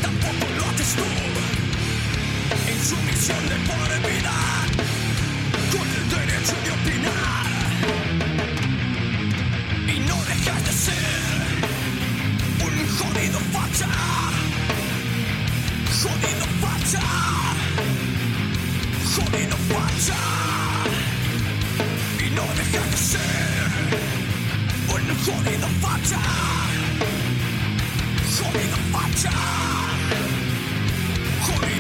tampoco lo haces tú. En su misión de por vida, con el derecho de opinar. Y no dejas de ser un jodido facha. Jodido facha. Jodido facha. Y no dejas de ser un jodido facha. Chorny do pacia Chorny